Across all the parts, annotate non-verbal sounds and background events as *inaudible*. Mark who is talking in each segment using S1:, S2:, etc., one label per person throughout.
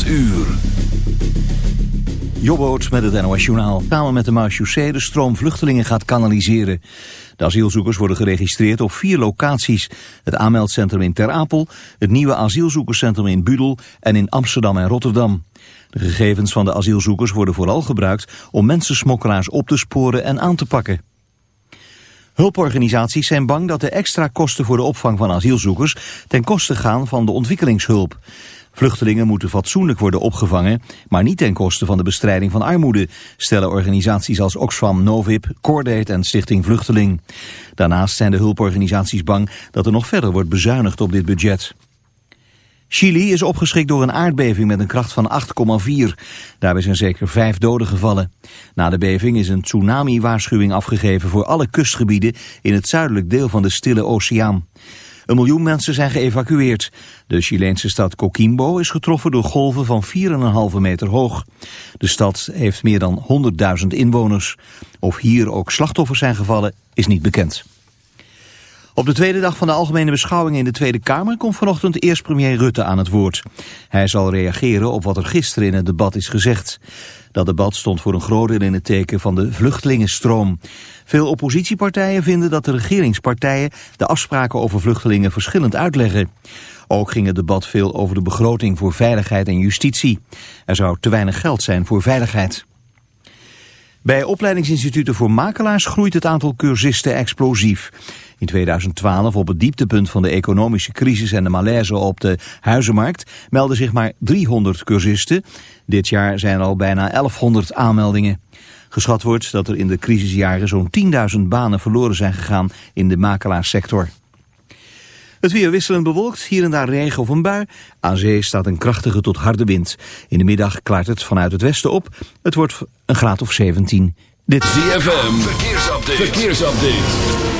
S1: 8 uur.
S2: Met het NOS Journaal. Samen met de marechaussee de stroom vluchtelingen gaat kanaliseren. De asielzoekers worden geregistreerd op vier locaties. Het aanmeldcentrum in Ter Apel, het nieuwe asielzoekerscentrum in Budel en in Amsterdam en Rotterdam. De gegevens van de asielzoekers worden vooral gebruikt om mensensmokkelaars op te sporen en aan te pakken. Hulporganisaties zijn bang dat de extra kosten voor de opvang van asielzoekers ten koste gaan van de ontwikkelingshulp. Vluchtelingen moeten fatsoenlijk worden opgevangen, maar niet ten koste van de bestrijding van armoede, stellen organisaties als Oxfam Novib, Cordate en Stichting Vluchteling. Daarnaast zijn de hulporganisaties bang dat er nog verder wordt bezuinigd op dit budget. Chili is opgeschrikt door een aardbeving met een kracht van 8,4. Daarbij zijn zeker vijf doden gevallen. Na de beving is een tsunami-waarschuwing afgegeven voor alle kustgebieden in het zuidelijk deel van de Stille Oceaan. Een miljoen mensen zijn geëvacueerd. De Chileense stad Coquimbo is getroffen door golven van 4,5 meter hoog. De stad heeft meer dan 100.000 inwoners. Of hier ook slachtoffers zijn gevallen is niet bekend. Op de tweede dag van de algemene beschouwing in de Tweede Kamer komt vanochtend eerst premier Rutte aan het woord. Hij zal reageren op wat er gisteren in het debat is gezegd. Dat debat stond voor een groot deel in het teken van de vluchtelingenstroom. Veel oppositiepartijen vinden dat de regeringspartijen de afspraken over vluchtelingen verschillend uitleggen. Ook ging het debat veel over de begroting voor veiligheid en justitie. Er zou te weinig geld zijn voor veiligheid. Bij opleidingsinstituten voor makelaars groeit het aantal cursisten explosief. In 2012, op het dieptepunt van de economische crisis en de malaise op de huizenmarkt, melden zich maar 300 cursisten. Dit jaar zijn er al bijna 1100 aanmeldingen. Geschat wordt dat er in de crisisjaren zo'n 10.000 banen verloren zijn gegaan in de makelaarssector. Het weer wisselend bewolkt, hier en daar regen of een bui. Aan zee staat een krachtige tot harde wind. In de middag klaart het vanuit het westen op. Het wordt een graad of 17.
S1: Dit is ZFM, verkeersupdate. verkeersupdate.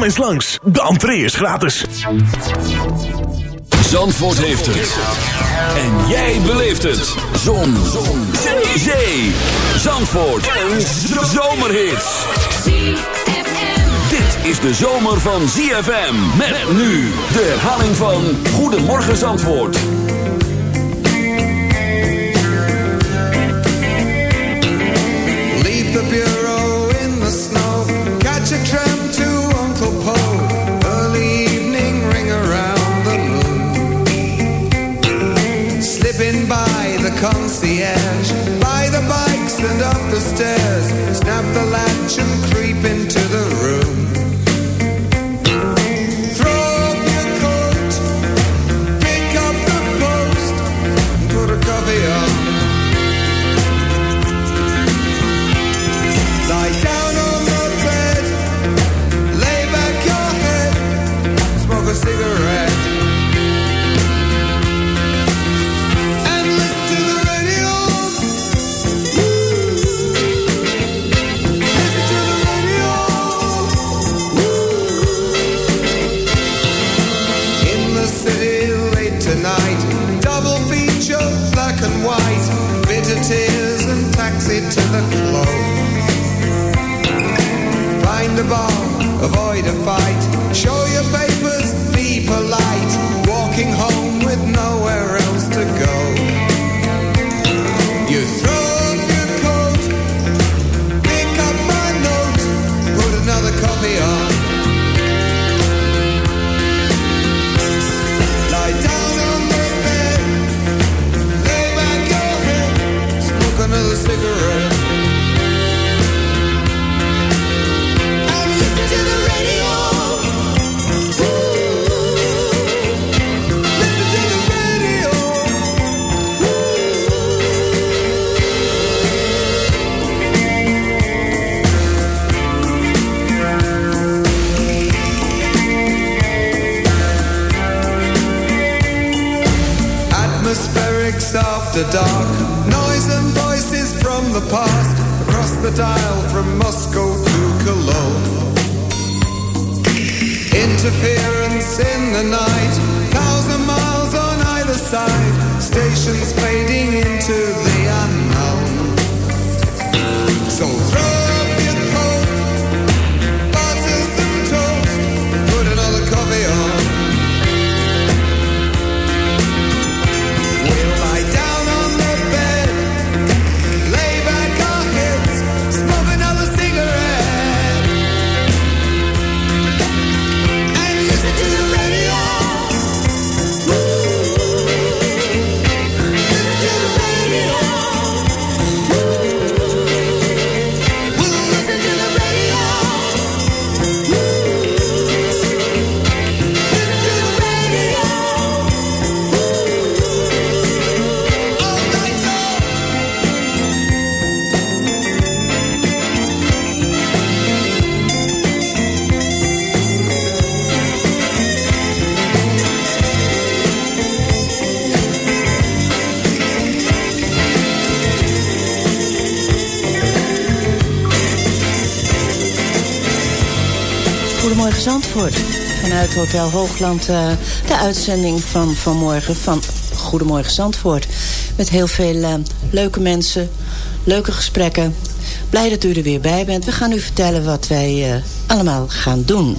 S3: Kom eens langs, de entree is gratis.
S1: Zandvoort heeft het. En jij beleeft het. Zon. Zon. Zee. Zandvoort. Een zomerhit. Dit is de zomer van ZFM. Met nu de herhaling van Goedemorgen Zandvoort.
S4: Leave the bureau in the snow. Catch a tram up the stairs. ball, avoid a fight.
S5: Hotel Hoogland eh, de uitzending van vanmorgen van Goedemorgen Zandvoort. Met heel veel eh, leuke mensen, leuke gesprekken. Blij dat u er weer bij bent. We gaan u vertellen wat wij eh, allemaal gaan doen.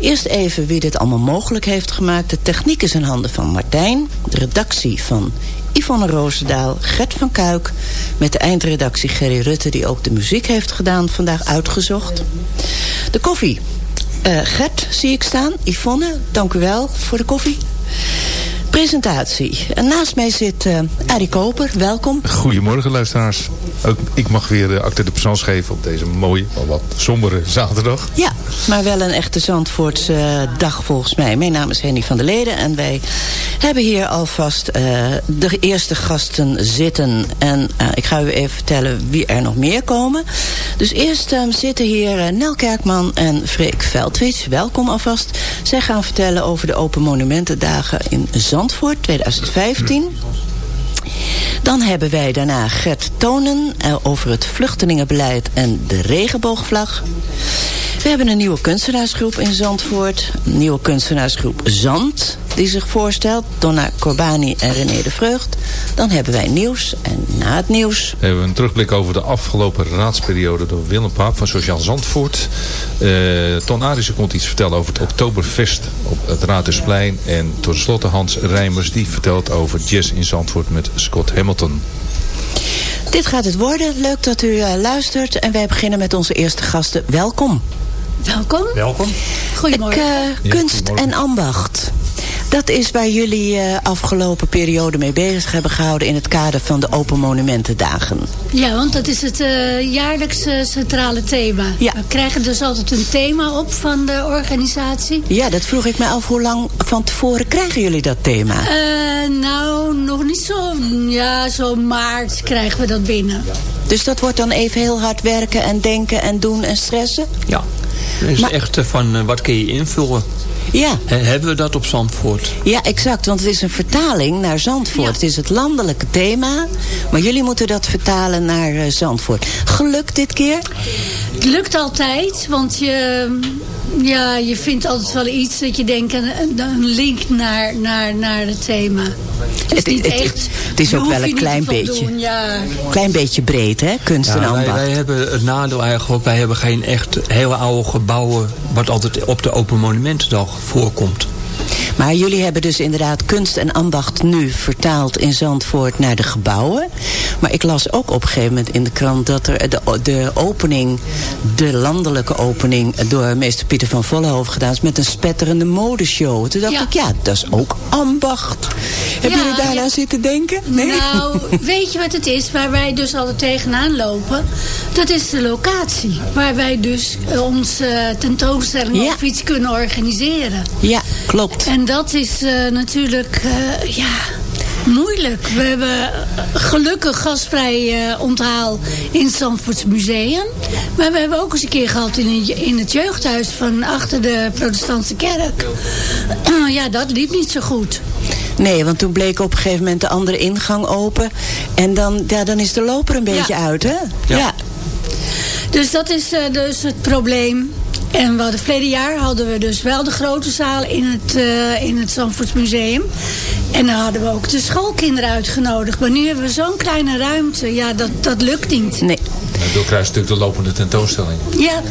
S5: Eerst even wie dit allemaal mogelijk heeft gemaakt. De techniek is in handen van Martijn. De redactie van Yvonne Roosendaal, Gert van Kuik... met de eindredactie Gerry Rutte... die ook de muziek heeft gedaan, vandaag uitgezocht. De koffie. Eh, Gert zie ik staan. Yvonne, dank u wel voor de koffie. Presentatie. En naast mij zit eh Arie Koper, welkom.
S6: Goedemorgen luisteraars. Ook ik mag weer de acte de présence geven op deze mooie, wel wat sombere zaterdag.
S5: Ja, maar wel een echte Zandvoortse eh, dag volgens mij. Mijn naam is Henny van der Leden en wij hebben hier alvast de eerste gasten zitten. En ik ga u even vertellen wie er nog meer komen. Dus eerst eh, zitten hier Nel Kerkman en Freek Veldwits. Welkom alvast. Zij gaan vertellen over de Open Monumentendagen in Zandvoort 2015. Dan hebben wij daarna Gert Tonen eh, over het vluchtelingenbeleid en de regenboogvlag. We hebben een nieuwe kunstenaarsgroep in Zandvoort. Nieuwe kunstenaarsgroep Zand, die zich voorstelt. Donna Corbani en René de Vreugd. Dan hebben wij nieuws. En na het nieuws...
S6: We hebben een terugblik over de afgelopen raadsperiode door Willem Paap van Sociaal Zandvoort. Eh Ton Arissen komt iets vertellen over het Oktoberfest op het Raadhuisplein. En tot slotte Hans Rijmers die vertelt over jazz in Zandvoort met Scott Hamilton.
S5: Dit gaat het worden. Leuk dat u eh, luistert. En wij beginnen met onze eerste gasten. Welkom.
S7: Welkom.
S6: Welkom.
S7: Goedemorgen.
S5: Ik, eh,
S6: Ja,
S5: kunst
S6: goedemorgen.
S5: en ambacht. Dat is waar jullie eh, afgelopen periode mee bezig hebben gehouden... in het kader van de Open Monumentendagen.
S7: Ja, want dat is het eh, jaarlijkse centrale thema.
S5: Ja.
S7: We krijgen dus altijd een thema op van de organisatie.
S5: Ja, dat vroeg ik me af. Hoe lang van tevoren krijgen jullie dat thema?
S7: Eh, nou, nog niet zo. Ja, zo maart krijgen we dat binnen.
S5: Dus dat wordt dan even heel hard werken en denken en doen en stressen?
S8: Ja. Het is
S5: Maar-
S8: echt van wat kun je invullen?
S5: Ja,
S8: He- hebben we dat op Zandvoort?
S5: ja, exact. Want het is een vertaling naar Zandvoort.
S7: Ja.
S5: Het is het landelijke thema. Maar jullie moeten dat vertalen naar eh, Zandvoort. Gelukt dit keer?
S7: Het lukt altijd, want je, Ja, je vindt altijd wel iets dat je denkt, een, een- link naar, naar, naar het thema. Het
S5: Het- het- het- het is ook wel
S7: je
S5: een
S7: niet
S5: klein
S7: van
S5: beetje.
S7: doen, Ja.
S5: Klein beetje breed, hè? Kunst en
S8: Ja, wij,
S5: ambacht.
S8: wij hebben het nadeel eigenlijk, wij hebben geen echt hele oude gebouwen... wat altijd op de Open Monumentendag voorkomt.
S5: Maar jullie hebben dus inderdaad kunst en ambacht nu vertaald in Zandvoort naar de gebouwen. Maar ik las ook op een gegeven moment in de krant dat er de, de opening, de landelijke opening door meester Pieter van Vollenhoven gedaan is met een spetterende modeshow. Toen dacht
S7: Ja.
S5: ik, ja, dat is ook ambacht. Hebben
S7: Ja,
S5: jullie daar
S7: ja.
S5: aan zitten denken? Nee?
S7: Nou, *laughs* weet je wat het is? Waar wij dus altijd tegenaan lopen. Dat is de locatie. Waar wij dus eh, onze tentoonstelling
S5: Ja.
S7: of iets kunnen organiseren.
S5: Ja, klopt.
S7: En dat is eh, natuurlijk, eh, ja, moeilijk. We hebben gelukkig gasvrij eh, onthaal in het Zandvoorts Museum. Maar we hebben ook eens een keer gehad in, een- in het jeugdhuis van achter de protestantse kerk. *clears throat* ja, dat liep niet zo goed.
S5: Nee, want toen bleek op een gegeven moment de andere ingang open. En dan, ja, dan is de loper een beetje uit, hè? ja.
S7: Dus dat is eh, dus het probleem. En we hadden, verleden jaar hadden we dus wel de grote zaal in het, eh in het Zandvoorts Museum. En dan hadden we ook de schoolkinderen uitgenodigd. Maar nu hebben we zo'n kleine ruimte. Ja, dat, dat lukt niet.
S5: Nee.
S6: Door kruis natuurlijk de lopende tentoonstelling.
S7: Ja,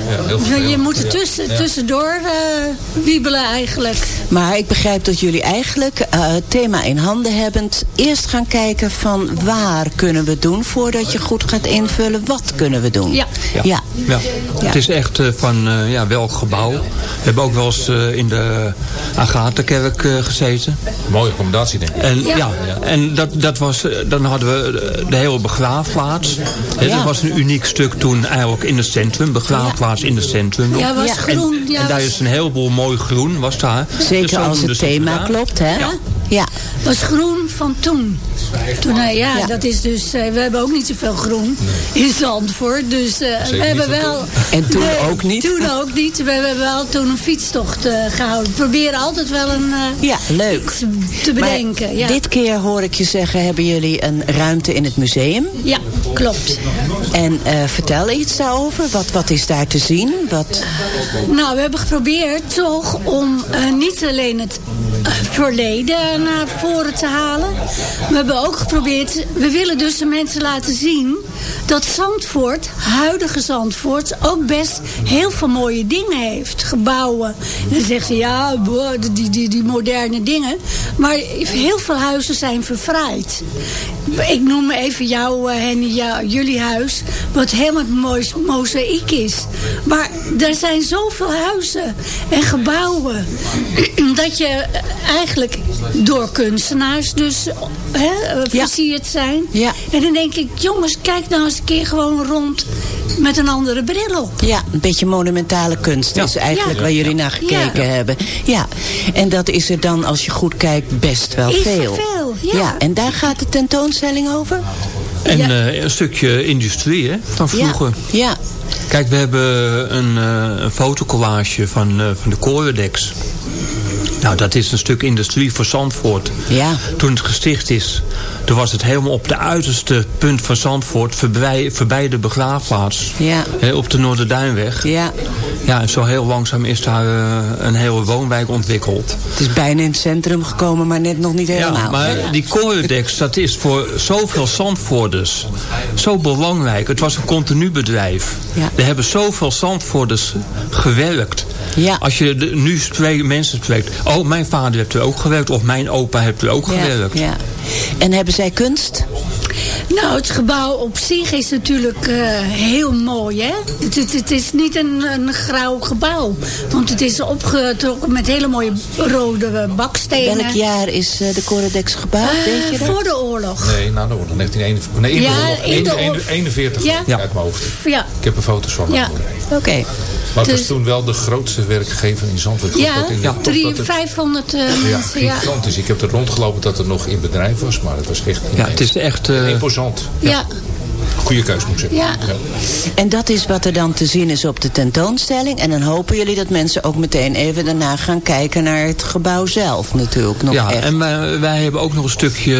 S6: Ja,
S7: je, moet er tussen,
S6: Ja.
S7: tussendoor eh, wiebelen eigenlijk.
S5: Maar ik begrijp dat jullie eigenlijk eh, het thema in handen hebbend... eerst gaan kijken van waar kunnen we doen... voordat je goed gaat invullen wat kunnen we doen.
S7: Ja.
S5: ja.
S8: Ja.
S5: Ja.
S8: Het is echt eh, van eh, ja, welk gebouw. We hebben ook wel eens eh, in de Agatenkerk eh, gezeten.
S6: Mooie accommodatie denk ik.
S8: En,
S7: Ja.
S8: ja. en dat, dat was, dan hadden we de- hele begraafplaats. Dat was een uniek stuk toen eigenlijk in het centrum. Begraafplaats in het centrum.
S7: Ja, was
S5: Ja.
S7: groen.
S8: En,
S7: ja,
S8: en daar
S7: was-
S8: is een heleboel mooi groen, was daar. Dus
S5: Zeker
S8: zo
S5: als het
S8: dus
S5: thema
S8: gedaan.
S5: klopt, hè?
S8: Ja.
S5: Ja.
S7: was groen van toen. toen ja,
S5: Ja.
S7: dat is dus... eh, we hebben ook niet zoveel groen in Zandvoort. Dus eh, we hebben wel...
S5: En toen ook niet?
S7: Toen ook niet. We hebben wel toen een fietstocht eh, gehouden. We proberen altijd wel een...
S5: Ja, leuk.
S7: te bedenken.
S5: Maar
S7: ja.
S5: dit keer hoor ik je zeggen... hebben jullie een ruimte in het museum.
S7: ja, klopt.
S5: En vertel iets daarover. Wat, wat is daar te zien? Wat...
S7: Nou, we hebben geprobeerd toch om niet alleen het verleden naar voren te halen. We hebben ook geprobeerd, we willen dus de mensen laten zien dat Zandvoort, huidige Zandvoort, ook best heel veel mooie dingen heeft. Gebouwen. En dan zeggen ze, ja, die, die, die moderne dingen. Maar heel veel huizen zijn verfraaid. Ik noem even jou, eh, Henny, jou, jullie huis, wat helemaal mooi mozaïek is. Maar er zijn zoveel huizen en gebouwen *clears throat* dat je eigenlijk door kunstenaars dus hè, eh,
S5: Ja.
S7: versierd zijn.
S5: Ja.
S7: En dan denk ik, jongens, kijk nou eens een keer gewoon rond met een andere bril op.
S5: Ja, een beetje monumentale kunst
S8: Ja.
S5: is eigenlijk
S7: Ja.
S5: waar jullie naar gekeken
S7: Ja.
S5: hebben. Ja, en dat is er dan, als je goed kijkt, best wel
S7: Is
S5: veel.
S7: veel, ja.
S5: en daar gaat de tentoonstelling over?
S8: En
S7: Ja.
S8: eh, een stukje industrie hè, van vroeger.
S5: Ja, ja.
S8: Kijk, we hebben een, eh, een fotocollage van, eh, van de Coredex. Nou, dat is een stuk industrie voor Zandvoort.
S5: Ja.
S8: Toen het gesticht is, toen was het helemaal op de uiterste punt van Zandvoort... voorbij, voorbij de begraafplaats.
S5: Ja.
S8: Op de Noorderduinweg.
S5: ja.
S8: Ja, en zo heel langzaam is daar eh, een hele woonwijk ontwikkeld.
S5: Het is bijna in het centrum gekomen, maar net nog niet helemaal.
S8: Ja, maar die Coredex, dat is voor zoveel Zandvoorters zo belangrijk. Het was een continu bedrijf.
S5: Ja.
S8: Er hebben zoveel Zandvoorters gewerkt.
S5: Ja.
S8: Als je de, nu spreekt, mensen spreekt... oh, mijn vader heeft er ook gewerkt... of mijn opa heeft er ook
S5: ja,
S8: gewerkt.
S5: ja. En hebben zij kunst?
S7: Nou, het gebouw op zich is natuurlijk eh, heel mooi, hè? Het, het, het is niet een, een grauw gebouw. Want het is opgetrokken met hele mooie rode bakstenen.
S5: Welk jaar is eh, de Coredex gebouwd,
S7: Eh,
S5: weet je dat?
S7: voor de oorlog.
S6: Nee, na de oorlog. 1941. Nee, in de
S7: Ja,
S6: oorlog.
S7: in de
S6: 41,
S7: oorlog.
S6: 41
S7: Ja.
S6: ja. uit mijn hoofd.
S7: Ja,
S6: Ik heb er foto's van.
S7: ja.
S5: Oké.
S6: Maar het was
S7: Dus-
S6: toen wel de grootste werkgever in Zandvoort.
S7: Ja,
S6: het-
S7: 500 eh,
S6: Ja,
S7: mensen. Ja.
S6: gigantisch. Ik heb er rondgelopen dat het nog in bedrijf was, maar het was echt
S8: Ja, het is echt... eh,
S6: imposant.
S7: Ja.
S6: Goede keus moet ik zeggen.
S7: Ja.
S5: En dat is wat er dan te zien is op de tentoonstelling. En dan hopen jullie dat mensen ook meteen even daarna gaan kijken naar het gebouw zelf natuurlijk. Nog
S8: ja,
S5: echt.
S8: en wij, wij hebben ook nog een stukje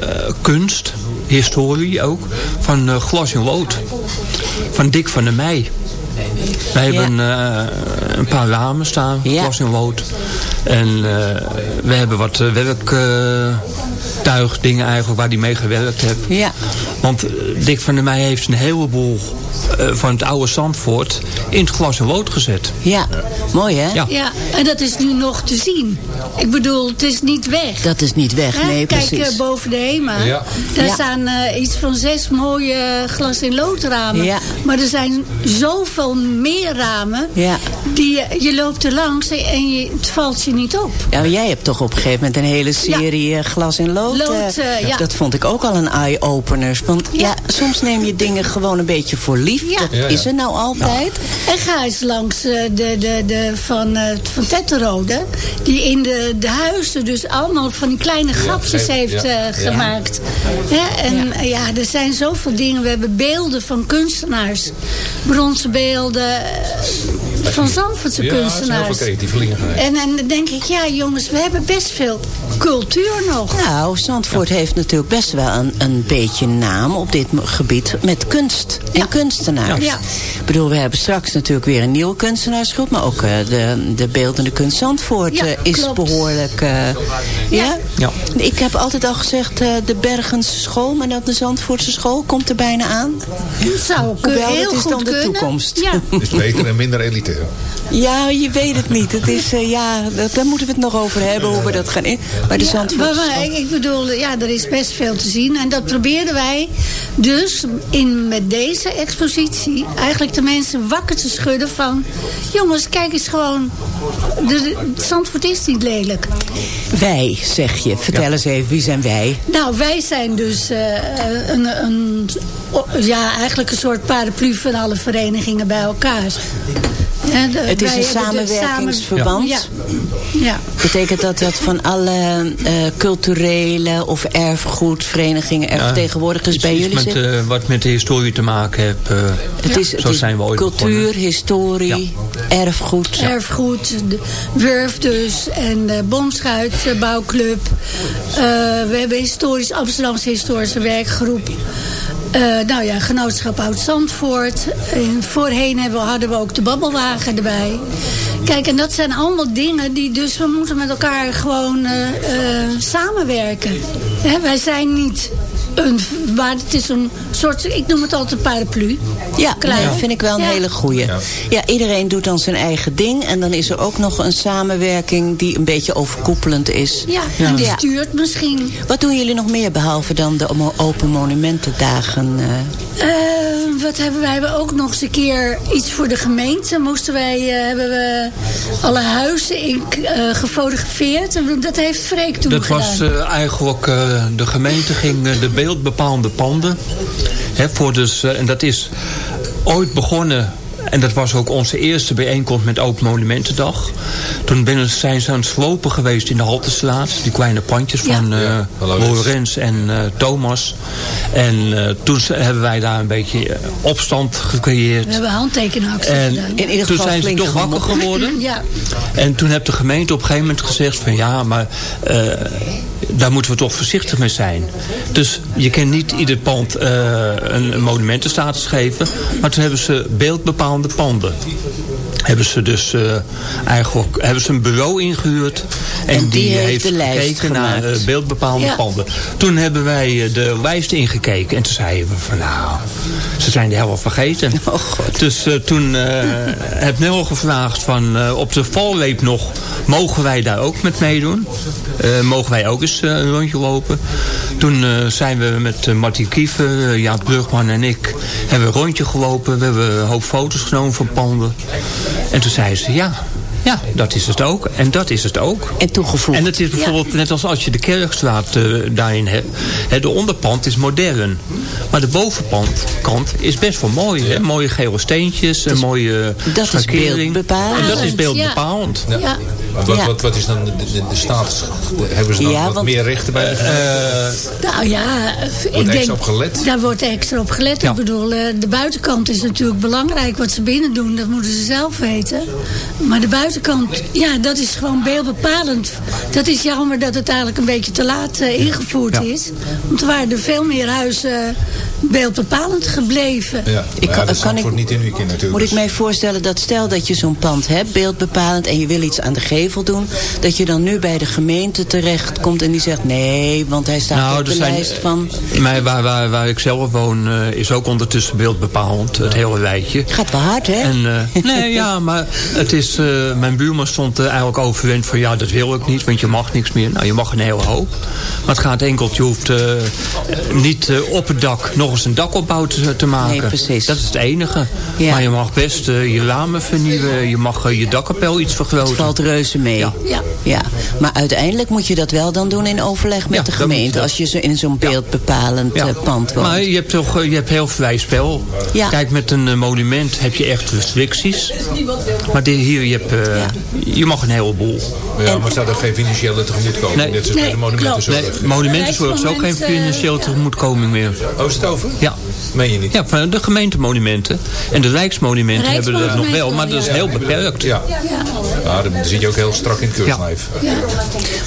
S8: eh, kunst, historie ook, van eh, glas en lood. Van Dick van der Meij. Wij hebben eh, een paar ramen staan, glas in lood. En eh, we hebben wat eh, werktuigdingen eigenlijk waar hij mee gewerkt heeft.
S5: Ja.
S8: Want eh, Dick van der Meij heeft een heleboel eh, van het oude Zandvoort in het glas en lood gezet.
S5: Ja, mooi hè?
S8: Ja.
S7: Ja, en dat is nu nog te zien. Ik bedoel, het is niet weg.
S5: Dat is niet weg,
S7: Hè?
S5: nee
S7: Kijk
S5: precies.
S7: eh, boven de HEMA.
S6: Ja.
S7: Daar
S5: Ja.
S7: staan eh, iets van zes mooie glas- in loodramen.
S5: Ja.
S7: Maar er zijn zoveel meer ramen.
S5: Ja.
S7: Die, je- loopt er langs en je, het valt je niet op.
S5: Ja, maar jij hebt toch op een gegeven moment een hele serie eh, glas en lood.
S7: Lood,
S5: eh,
S7: eh, ja.
S5: Dat vond ik ook al een eye-opener. Want ja. soms neem je dingen gewoon een beetje voor lief.
S7: Ja.
S5: Dat
S6: Ja, ja.
S5: is er nou altijd.
S7: En ga eens langs de, de, de, van, van Tetterode. Die in de, de huizen dus allemaal van die kleine grapjes
S6: ja,
S7: heeft
S6: ja.
S7: gemaakt. Hè, en ja. er zijn zoveel dingen. We hebben beelden van kunstenaars. Bronzen beelden van Zandvoortse
S6: Ja, zijn heel
S7: kunstenaars.
S6: veel creatievelingen geweest.
S7: En, en dan denk ik, ja jongens, we hebben best veel cultuur nog.
S5: Nou, Zandvoort heeft natuurlijk best wel een, een beetje naam op dit gebied met kunst en kunstenaars.
S7: Ja.
S5: Ik bedoel, we hebben straks natuurlijk weer een nieuwe kunstenaarsgroep, maar ook eh, de, de beeldende kunst Zandvoort
S7: Ja,
S5: eh, is
S7: klopt.
S5: behoorlijk. eh, ja?
S8: Ja.
S5: Ik heb altijd al gezegd eh, de Bergense school, maar dat de Zandvoortse school komt er bijna aan.
S7: Dat zou
S5: Hoewel,
S7: heel
S5: dat is
S7: goed
S5: dan de
S7: kunnen.
S5: toekomst.
S7: Ja.
S6: is beter en minder
S5: Ja, je weet het niet. Het is, eh, ja, dat- daar moeten we het nog over hebben, hoe we dat gaan in. Maar de
S7: Ja, maar- maar ik, bedoel, ja, er is best veel te zien. En dat probeerden wij dus in, met deze expositie... eigenlijk de mensen wakker te schudden van... jongens, kijk eens gewoon... De, de- Zandvoort is niet lelijk.
S5: Wij, zeg je. Vertel eens even, wie zijn wij?
S7: Nou, wij zijn dus eh, een, een, ja, eigenlijk een soort paraplu van alle verenigingen bij elkaar.
S5: Het is een samenwerkingsverband.
S7: Ja. ja.
S5: Betekent dat dat van alle eh, culturele of erfgoedverenigingen er vertegenwoordigers bij
S8: Iets
S5: jullie
S8: met,
S5: zitten?
S8: eh, wat met de historie te maken heeft. eh,
S5: het is,
S8: zo
S5: het is
S8: zijn we ooit
S5: cultuur,
S8: begonnen.
S5: historie, erfgoed.
S7: Erfgoed, de Wurf dus en de Bomschuitbouwclub. Eh we hebben historisch, Amsterdamse Historische Werkgroep. Eh, nou ja, Genootschap Oud-Zandvoort. En voorheen hebben hadden we ook de Babbelwagen erbij. Kijk, en dat zijn allemaal dingen die dus... we moeten met elkaar gewoon eh, eh, samenwerken. Hè, wij zijn niet een... maar het is een soort... ik noem het altijd een paraplu.
S5: Ja,
S7: Klein.
S5: dat vind ik wel een
S7: Ja.
S5: hele goeie. Ja. iedereen doet dan zijn eigen ding. En dan is er ook nog een samenwerking die een beetje overkoepelend is.
S7: Ja, en die stuurt misschien...
S5: Wat doen jullie nog meer behalve dan de Open Monumentendagen? eh?
S7: Eh, wat hebben wij? Hebben ook nog eens een keer iets voor de gemeente. Moesten wij, eh, hebben we alle huizen in, eh, gefotografeerd. En Dat heeft Freek toen
S8: Dat
S7: gedaan.
S8: was eh, eigenlijk, eh, de gemeente ging eh, de beeldbepaalde panden. Hè, voor dus, eh, en dat is ooit begonnen en dat was ook onze eerste bijeenkomst met Open Monumentendag. Toen binnen zijn ze aan het slopen geweest in de Haltestraat. Die kleine pandjes
S7: Ja.
S8: van eh
S6: Ja, van Laurens.
S8: Lorenz en eh, Thomas. En eh, toen hebben wij daar een beetje eh, opstand gecreëerd.
S7: We hebben handtekenacties
S8: En
S7: gedaan.
S5: In ieder
S8: toen
S5: geval
S8: zijn ze toch wakker geworden. *laughs*
S7: Ja,
S8: En toen heeft de gemeente op een gegeven moment gezegd van ja, maar eh, daar moeten we toch voorzichtig mee zijn. Dus je kan niet ieder pand eh, een, een monumentenstatus geven. Maar toen hebben ze beeldbepaalde panden. Hebben ze dus eh, eigenlijk hebben ze een bureau ingehuurd. En,
S5: En die heeft de lijst
S8: gekeken naar
S5: gemaakt.
S8: eh, beeldbepaalde
S7: Ja.
S8: panden. Toen hebben wij de lijst ingekeken. En toen zeiden we van nou, ze zijn de helft vergeten. *laughs*
S5: Oh, God.
S8: Dus toen *laughs* heb Nel gevraagd van op de valleep nog, mogen wij daar ook met meedoen? Eh, mogen wij ook eens eh, een rondje lopen? Toen eh, zijn we met Martin Kiefer, eh, Jaap Brugman en ik, hebben we een rondje gelopen. We hebben een hoop foto's genomen van panden. En toen zeiden ze, ja, ja, dat is het ook. En dat is het ook.
S5: En toegevoegd.
S8: En het is bijvoorbeeld net als als je de Kerkstraat eh, daarin hebt. Hè, de onderpand is modern. Maar de bovenkant is best wel mooi. Hè? Mooie gele steentjes, een mooie
S5: dat is beeldbepalend.
S8: En dat is
S7: Ja.
S8: beeldbepalend.
S7: ja.
S6: Maar Wat,
S5: Ja.
S6: wat, wat is dan de, de, de status? Hebben ze dan
S5: Ja,
S6: wat
S5: want-
S6: meer rechten bij de gemeente?
S7: Nou ja, ik
S6: extra
S7: denk,
S6: op gelet?
S7: daar wordt extra op gelet.
S8: Ja.
S7: Ik bedoel, eh, de buitenkant is natuurlijk belangrijk. Wat ze binnen doen, dat moeten ze zelf weten. Maar de buitenkant, ja, dat is gewoon beeldbepalend. Dat is jammer dat het eigenlijk een beetje te laat eh, ingevoerd
S8: Ja.
S7: is. Want er waren er veel meer huizen beeldbepalend gebleven.
S6: Ja,
S5: Ik
S6: maar
S5: kan-
S6: ja, dat
S5: kan ik-
S6: niet in weekend natuurlijk.
S5: Moet ik mij voorstellen dat stel dat je zo'n pand hebt, beeldbepalend... en je wil iets aan de gevel doen... dat je dan nu bij de gemeente terecht komt en die zegt... nee, want hij staat
S8: Nou,
S5: op
S8: er
S5: de
S8: zijn-
S5: lijst van...
S8: Maar waar, waar, waar ik zelf woon eh, is ook ondertussen beeldbepalend, het hele wijtje.
S5: Gaat wel hard, hè?
S8: En, eh, nee, ja, maar het is, eh, mijn buurman stond eh, eigenlijk overwend van... ja, dat wil ik niet, want je mag niks meer. Nou, je mag een hele hoop. Maar het gaat enkel, je hoeft eh, niet eh, op het dak nog eens een dakopbouw te, te maken.
S5: Nee, precies.
S8: Dat is het enige.
S5: Ja.
S8: Maar je mag best je ramen vernieuwen. Je mag je dakkapel iets vergroten.
S5: Het valt reuze mee.
S8: Ja.
S7: Ja.
S5: Ja, maar uiteindelijk moet je dat wel dan doen in overleg met
S8: Ja,
S5: de gemeente... als je zo in zo'n beeldbepalend
S8: Ja.
S5: pand woont.
S8: Maar je hebt toch je hebt heel vrij spel.
S5: Ja.
S8: Kijk, met een monument heb je echt restricties. Maar dit hier, je, hebt,
S5: Ja.
S8: je mag een heleboel.
S6: Ja, maar staat er geen financiële tegemoetkoming?
S8: Nee.
S6: Net zoals bij
S7: Nee,
S6: de monumentenzorg.
S8: Nee, monumentenzorg is ook geen
S7: Rijksmonument, eh,
S8: financiële tegemoetkoming meer.
S6: Oh, is het over?
S8: Ja.
S6: Meen je niet?
S8: Ja, van de gemeentemonumenten. En de rijksmonumenten hebben dat nog wel, maar dat is heel beperkt.
S6: Ja. Ja, dat zie je ook heel strak in het keurslijf.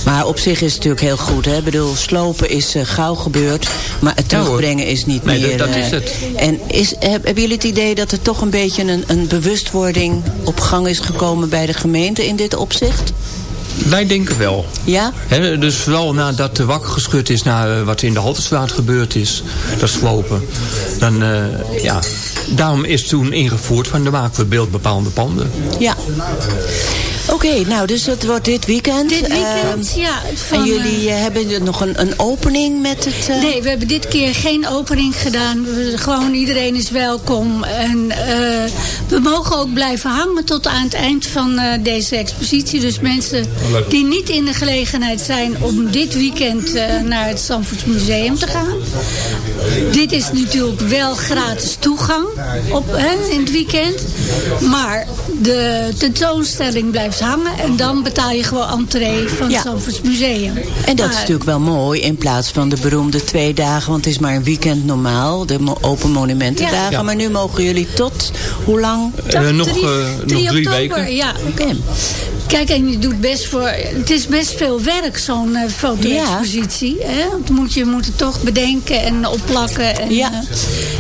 S5: Maar op zich is het natuurlijk heel goed. Hè? Ik bedoel, slopen is eh, gauw gebeurd. Maar het terugbrengen is niet
S8: Nee,
S5: meer...
S8: dat- dat
S5: eh,
S8: is het.
S5: En is, heb- hebben jullie het idee dat er toch een beetje een, een bewustwording op gang is gekomen bij de gemeente in dit opzicht?
S8: Wij denken wel.
S5: Ja?
S8: Dus vooral nadat de wakker geschud is naar eh, wat in de Haltestraat gebeurd is, dat slopen. Dan, eh, ja, daarom is toen ingevoerd van de maken we beeldbepaalde panden.
S5: Ja. Oké, nou, dus het wordt dit weekend.
S7: Dit weekend,
S5: Ehm,
S7: ja.
S5: en
S7: Van,
S5: jullie eh, hebben nog een, een opening met het... eh,
S7: Nee, we hebben dit keer geen opening gedaan. We- gewoon iedereen is welkom. En eh, we mogen ook blijven hangen tot aan het eind van eh, deze expositie. Dus mensen die niet in de gelegenheid zijn om dit weekend eh, naar het Zandvoorts Museum te gaan. Dit is natuurlijk wel gratis toegang op, hè, in het weekend. Maar de tentoonstelling blijft hangen. En dan betaal je gewoon entree van
S5: Ja.
S7: het Zandvoorts Museum.
S5: En dat is natuurlijk wel mooi in plaats van de beroemde twee dagen. Want het is maar een weekend normaal, de open monumentendagen.
S7: Ja.
S5: Maar nu mogen jullie tot, hoe lang?
S8: Eh, nog,
S7: Drie-
S8: eh,
S7: drie
S8: nog drie weken.
S7: Ja.
S5: Oké.
S7: Kijk, en je doet best voor... Het is best veel werk, zo'n eh, foto-expositie. hè? Want moet je moet het toch bedenken en opplakken. En,
S5: Ja.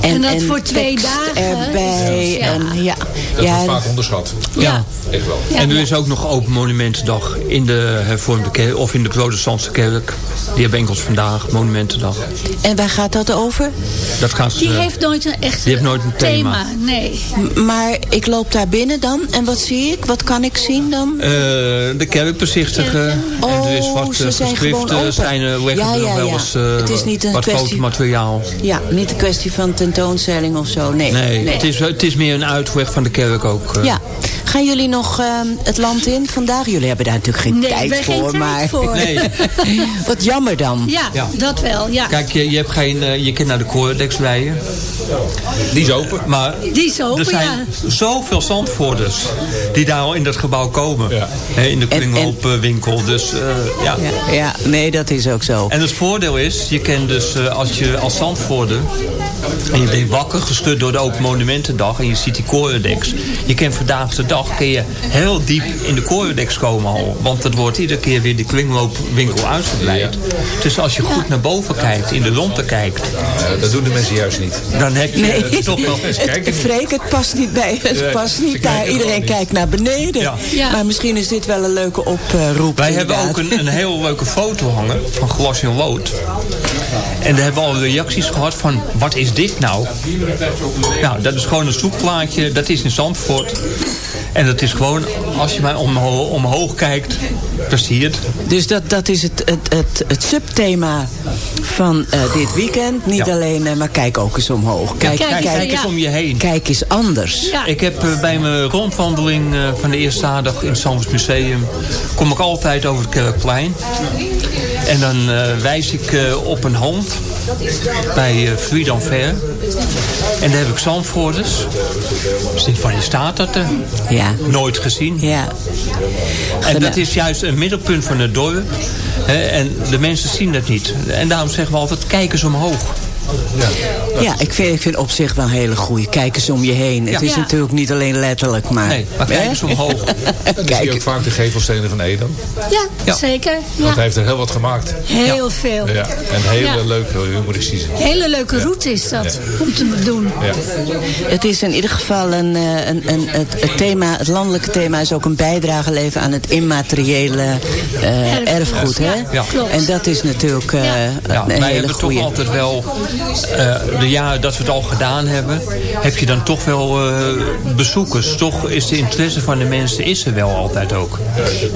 S7: eh, en, dat voor twee dagen.
S5: erbij.
S7: Dus, ja.
S5: En, ja.
S6: Dat
S5: ja,
S6: wordt vaak onderschat.
S7: Ja.
S6: Echt wel.
S7: Ja,
S8: en er
S7: ja.
S8: is ook nog Open Monumentendag in de hervormde kerk of in de protestantse kerk. Die hebben enkels vandaag, Monumentendag.
S5: en waar gaat dat over?
S8: Dat gaat
S7: Die
S8: eh,
S7: heeft nooit een echt
S8: die heeft nooit een thema.
S7: Nee.
S5: M- Maar ik loop daar binnen dan. En wat zie ik? Wat kan ik zien dan?
S8: Eh, de kerk bezichtigen. en er is
S5: Oh,
S8: wat
S5: ze
S8: eh,
S5: zijn
S8: geschriften.
S5: Ja,
S8: er nog
S5: ja,
S8: wel
S5: ja.
S8: eens eh,
S5: Het is niet een
S8: wat
S5: kwestie-
S8: fotomateriaal.
S5: Ja, niet een kwestie van tentoonstelling of zo. Nee.
S8: Nee, Het, is, het is meer een uitweg van de kerk ook. eh.
S5: Ja. Gaan jullie nog ehm, het land in vandaag? Jullie hebben daar natuurlijk geen
S7: Nee,
S5: tijd voor.
S7: geen tijd
S5: maar
S7: voor.
S8: Nee, *laughs*
S5: wat jammer dan.
S7: Ja,
S8: Ja.
S7: dat wel. Ja.
S8: kijk, je, je, hebt geen, eh, je kunt naar de Coredex rijden.
S6: Die is open.
S8: Maar
S7: Die is open,
S8: er zijn
S7: ja.
S8: zoveel zandvoerders die daar al in dat gebouw komen.
S6: Ja.
S8: Hè, in de kringloopwinkel. Dus eh, ja.
S5: Ja, ja, nee, dat is ook zo.
S8: En het voordeel is, je kent dus eh, als je als Zandvoorder... en je bent wakker geschud door de Open Monumentendag... en je ziet die Coredex. Je kent vandaag de dag kun je heel diep in de Coredex komen al. Want het wordt iedere keer weer de kringloopwinkel uitgebreid. Dus als je goed naar boven kijkt, in de rondte kijkt...
S6: Dat doen de mensen juist niet.
S8: Dan heb je
S5: Nee,
S8: eh, toch wel
S5: het,
S8: kijken.
S5: Freek, het past niet bij. Het past niet daar. Iedereen kijkt naar beneden.
S8: Ja.
S7: Ja.
S5: Maar misschien is dit wel een leuke oproep.
S8: Wij hebben ook een, een heel leuke foto hangen van glas in lood. En daar hebben we al reacties gehad van, wat is dit nou? Nou, dat is gewoon een zoekplaatje, dat is in Zandvoort. En dat is gewoon, als je maar omho omhoog kijkt, dan zie je het.
S5: Dus dat, dat is het, het, het, het subthema van eh, dit weekend. Niet
S8: Ja.
S5: alleen, eh, maar kijk ook eens omhoog. Kijk,
S7: Kijk
S5: kijk,
S7: eens,
S8: Kijk eens
S7: ja.
S8: om je heen.
S5: kijk eens anders.
S8: Ik heb eh, bij mijn rondwandeling van de eerste zaterdag in het Zandvoort Museum... kom ik altijd over het Kerkplein. En dan wijs ik op een hand bij uh, Freedom Fair. En daar heb ik Zandvoorters. Ik van, je staat dat er?
S5: Ja.
S8: Nooit gezien.
S5: Ja.
S8: En dat is juist een middelpunt van het dorp. Hè, en de mensen zien dat niet. En daarom zeggen we altijd, kijk eens omhoog.
S5: Ja, ik vind, ik vind op zich wel een hele goede. Kijk eens om je heen. Het is
S7: Ja.
S5: natuurlijk niet alleen letterlijk, maar...
S8: Nee, maar kijk eens omhoog.
S6: En zie je ook vaak de gevelstenen van Edam.
S7: Ja,
S8: Ja.
S7: zeker.
S6: Want
S7: Ja.
S6: hij heeft er heel wat gemaakt.
S7: Heel veel.
S6: Ja. En hele
S7: Ja.
S6: leuke humoristisch.
S7: Hele leuke route is dat, om te doen.
S6: Ja.
S5: Het is in ieder geval een, eh, een, een, het, het thema, het landelijke thema is ook een bijdrage leveren aan het immateriële eh,
S7: Erfgoed.
S5: erfgoed. Hè?
S8: Ja.
S7: Klopt.
S5: En dat is natuurlijk eh,
S7: Ja.
S8: Ja,
S5: een
S8: wij
S5: hele
S8: hebben
S5: goede.
S8: toch altijd wel, eh, de jaren dat we het al gedaan hebben, heb je dan toch wel eh, bezoekers. Toch is de interesse van de mensen is er wel altijd ook.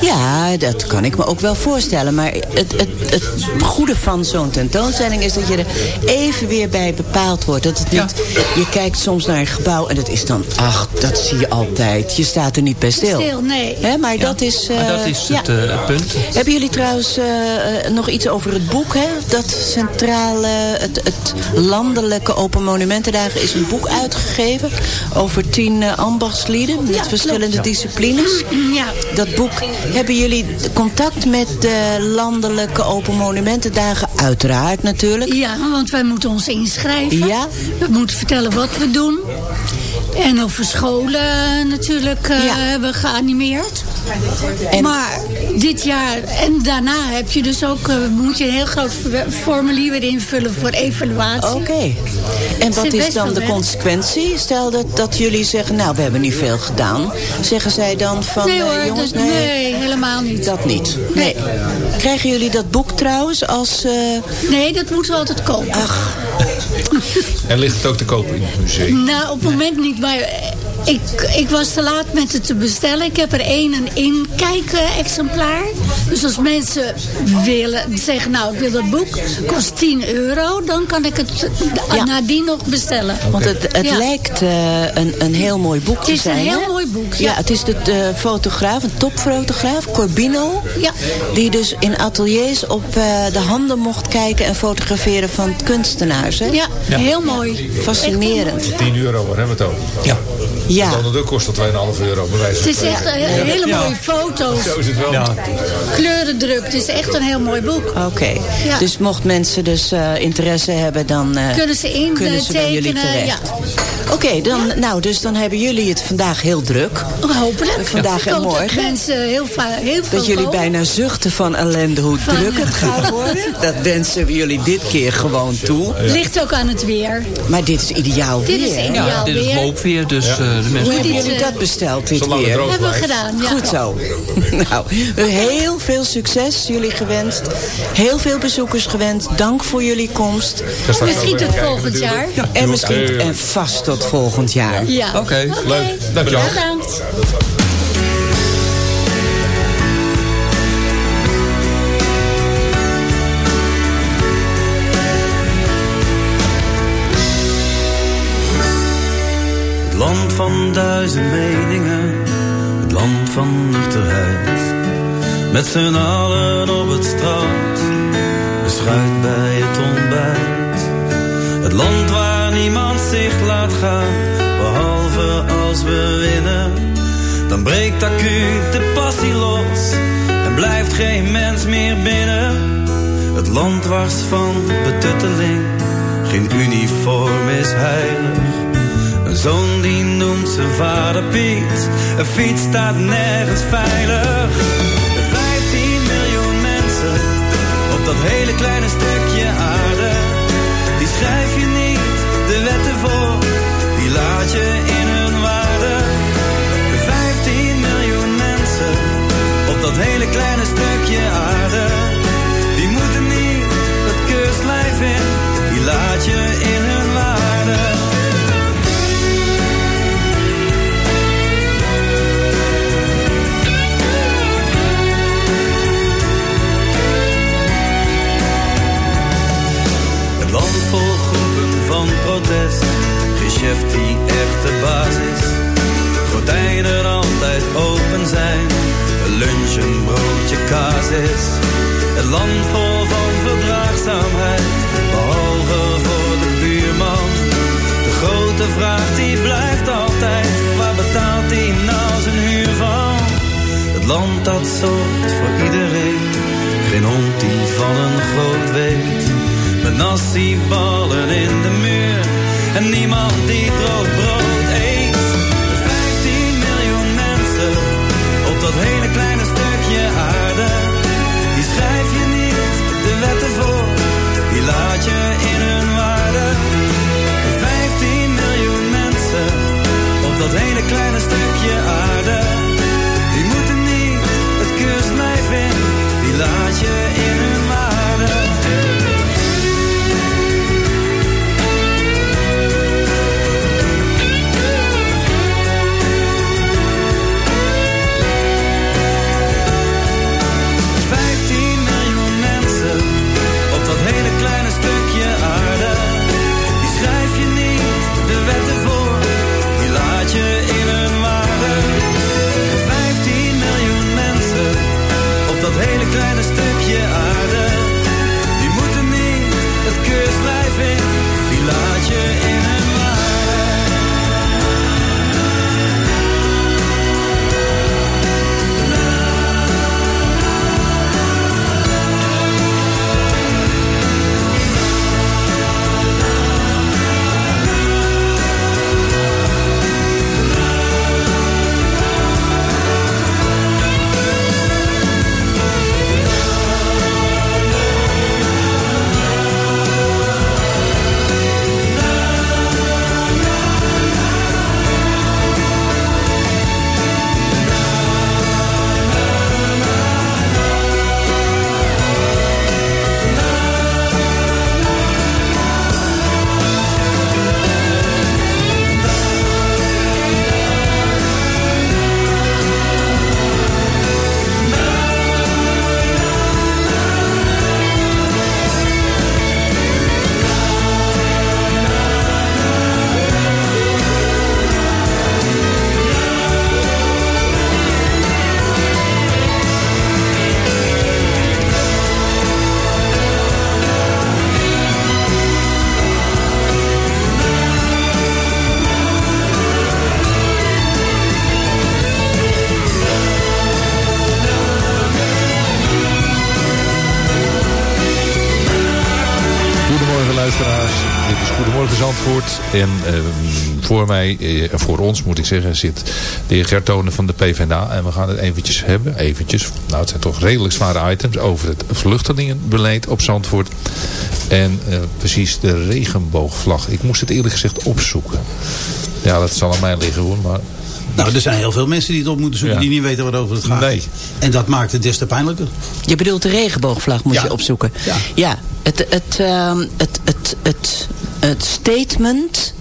S5: Ja, dat kan ik me ook wel voorstellen. Maar het, het, het goede van zo'n tentoonstelling is dat je er even weer bij bepaald wordt. Dat het niet, Je kijkt soms naar een gebouw en dat is dan, ach, dat zie je altijd. Je staat er niet bij stil.
S7: Stil, nee.
S5: Hè, maar dat is...
S8: Maar dat
S5: eh,
S8: is
S5: ja.
S8: het, eh, punt.
S5: Hebben jullie trouwens eh, eh, nog iets over het boek? Hè? Dat centrale, het, het landelijke Open Monumentendagen is een boek uitgegeven over tien eh, ambachtslieden met
S7: Ja,
S5: verschillende
S7: klopt.
S5: disciplines.
S7: Ja.
S5: Dat boek, hebben jullie contact met de landelijke Open Monumentendagen? Uiteraard natuurlijk.
S7: Ja, want wij moeten ons inschrijven.
S5: Ja.
S7: We moeten vertellen wat we doen. En over scholen natuurlijk eh,
S5: Ja.
S7: hebben we geanimeerd.
S5: En-
S7: Maar dit jaar en daarna heb je dus ook, eh, moet je een heel groot formulier weer invullen voor evaluatie.
S5: Oké. En wat is dan de consequentie? Stel dat, dat jullie zeggen, nou, we hebben niet veel gedaan. Zeggen zij dan van,
S7: nee
S5: eh, jongens,
S7: dat- nee, helemaal niet.
S5: Dat niet. Nee. Krijgen jullie dat boek trouwens als... eh,
S7: Nee, dat moeten we altijd kopen.
S5: ach, *laughs*
S6: En ligt het ook te kopen in het museum?
S7: Nou, op het moment niet, maar ik, ik was te laat met het te bestellen. Ik heb er één een inkijk-exemplaar. Dus als mensen willen zeggen, nou, ik wil dat boek, kost 10 euro, dan kan ik het
S5: Ja.
S7: nadien nog bestellen.
S5: want het, het
S7: Ja.
S5: lijkt eh, een, een heel mooi boek
S7: Het
S5: te
S7: is een
S5: zijn.
S7: heel
S5: hè?
S7: mooi boek,
S5: Ja,
S7: ja.
S5: het is de eh, fotograaf, een topfotograaf, Corbino.
S7: Ja.
S5: Die dus in ateliers op eh, de handen mocht kijken en fotograferen van kunstenaars. Hè?
S7: Ja, heel mooi.
S5: Fascinerend.
S6: 10 euro, waar hebben we het over?
S8: Ja.
S5: Ja.
S6: Dan ook kost dat 2,5 euro, bij wijze van
S7: Het is echt een hele mooie foto's,
S6: Zo is het wel.
S7: kleurendruk. Het is echt een heel mooi boek.
S5: Oké,
S7: Ja.
S5: dus mocht mensen dus eh, interesse hebben, dan eh,
S7: Kunnen ze in,
S5: kunnen
S7: eh,
S5: ze bij jullie terecht. Oké, dan, nou, dus dan hebben jullie het vandaag heel druk.
S7: Hopelijk.
S5: Vandaag
S7: Ik
S5: en morgen.
S7: mensen heel, heel veel
S5: Dat jullie
S7: komen.
S5: bijna zuchten van ellende hoe
S7: Van-
S5: druk het gaat worden. *laughs* Dat wensen we jullie dit keer gewoon toe.
S7: Ligt ook aan het weer.
S5: Maar dit is ideaal
S7: Dit is
S5: weer.
S7: ideaal.
S8: Ja, dit is
S7: weer.
S8: hoopweer, dus eh, de
S5: Hoe hebben jullie
S7: eh,
S5: dat besteld, dit
S6: Zolang
S5: weer?
S6: droog
S7: hebben we gedaan, ja.
S5: Goed zo. *laughs* nou, heel veel succes jullie gewenst. Heel veel bezoekers gewenst. Dank voor jullie komst.
S7: Misschien tot volgend jaar.
S5: En misschien en vast tot volgend jaar.
S7: Ja.
S8: Oké.
S6: Leuk. Dankjewel.
S7: Bedankt.
S9: Land van duizend meningen, het land van nuchterheid. Met z'n allen op het strand, beschuit bij het ontbijt. Het land waar niemand zich laat gaan, behalve als we winnen. Dan breekt acuut de passie los en blijft geen mens meer binnen. Het land wars van betutteling, geen uniform is heilig. Zoon die noemt zijn vader Piet. Een fiets staat nergens veilig. 15 miljoen mensen op dat hele kleine stukje chef die echt de baas is. Gordijnen altijd open zijn, een lunch broodje kaas is. Het land vol van verdraagzaamheid, behalve voor de buurman. De grote vraag die blijft altijd, waar betaalt hij nou zijn huur van? Het land dat zorgt voor iedereen, geen hond die van een groot weet. Met nasi-ballen in de muur. En niemand die droog brood eet. 15 miljoen mensen op dat hele kleine stukje aarde. Die schrijf je niet de wetten voor. Die laat je in hun waarde. 15 miljoen mensen op dat hele kleine stukje aarde.
S6: Dit is Goedemorgen Zandvoort. En ehm, voor mij, eh, voor ons moet ik zeggen, zit de heer Gertonen van de PvdA. En we gaan het eventjes hebben. Eventjes. Nou, het zijn toch redelijk zware items over het vluchtelingenbeleid op Zandvoort. En eh, precies de regenboogvlag. Ik moest het eerlijk gezegd opzoeken. Ja, dat zal aan mij liggen hoor. Maar
S10: Nou, er zijn heel veel mensen die het op moeten zoeken
S6: Ja.
S10: die niet weten waarover het gaat.
S6: Nee.
S10: En dat maakt het des te pijnlijker.
S5: Je bedoelt de regenboogvlag moet
S10: Ja.
S5: je opzoeken.
S10: Ja.
S5: ja het, het, ehm, het, het, het, het statement...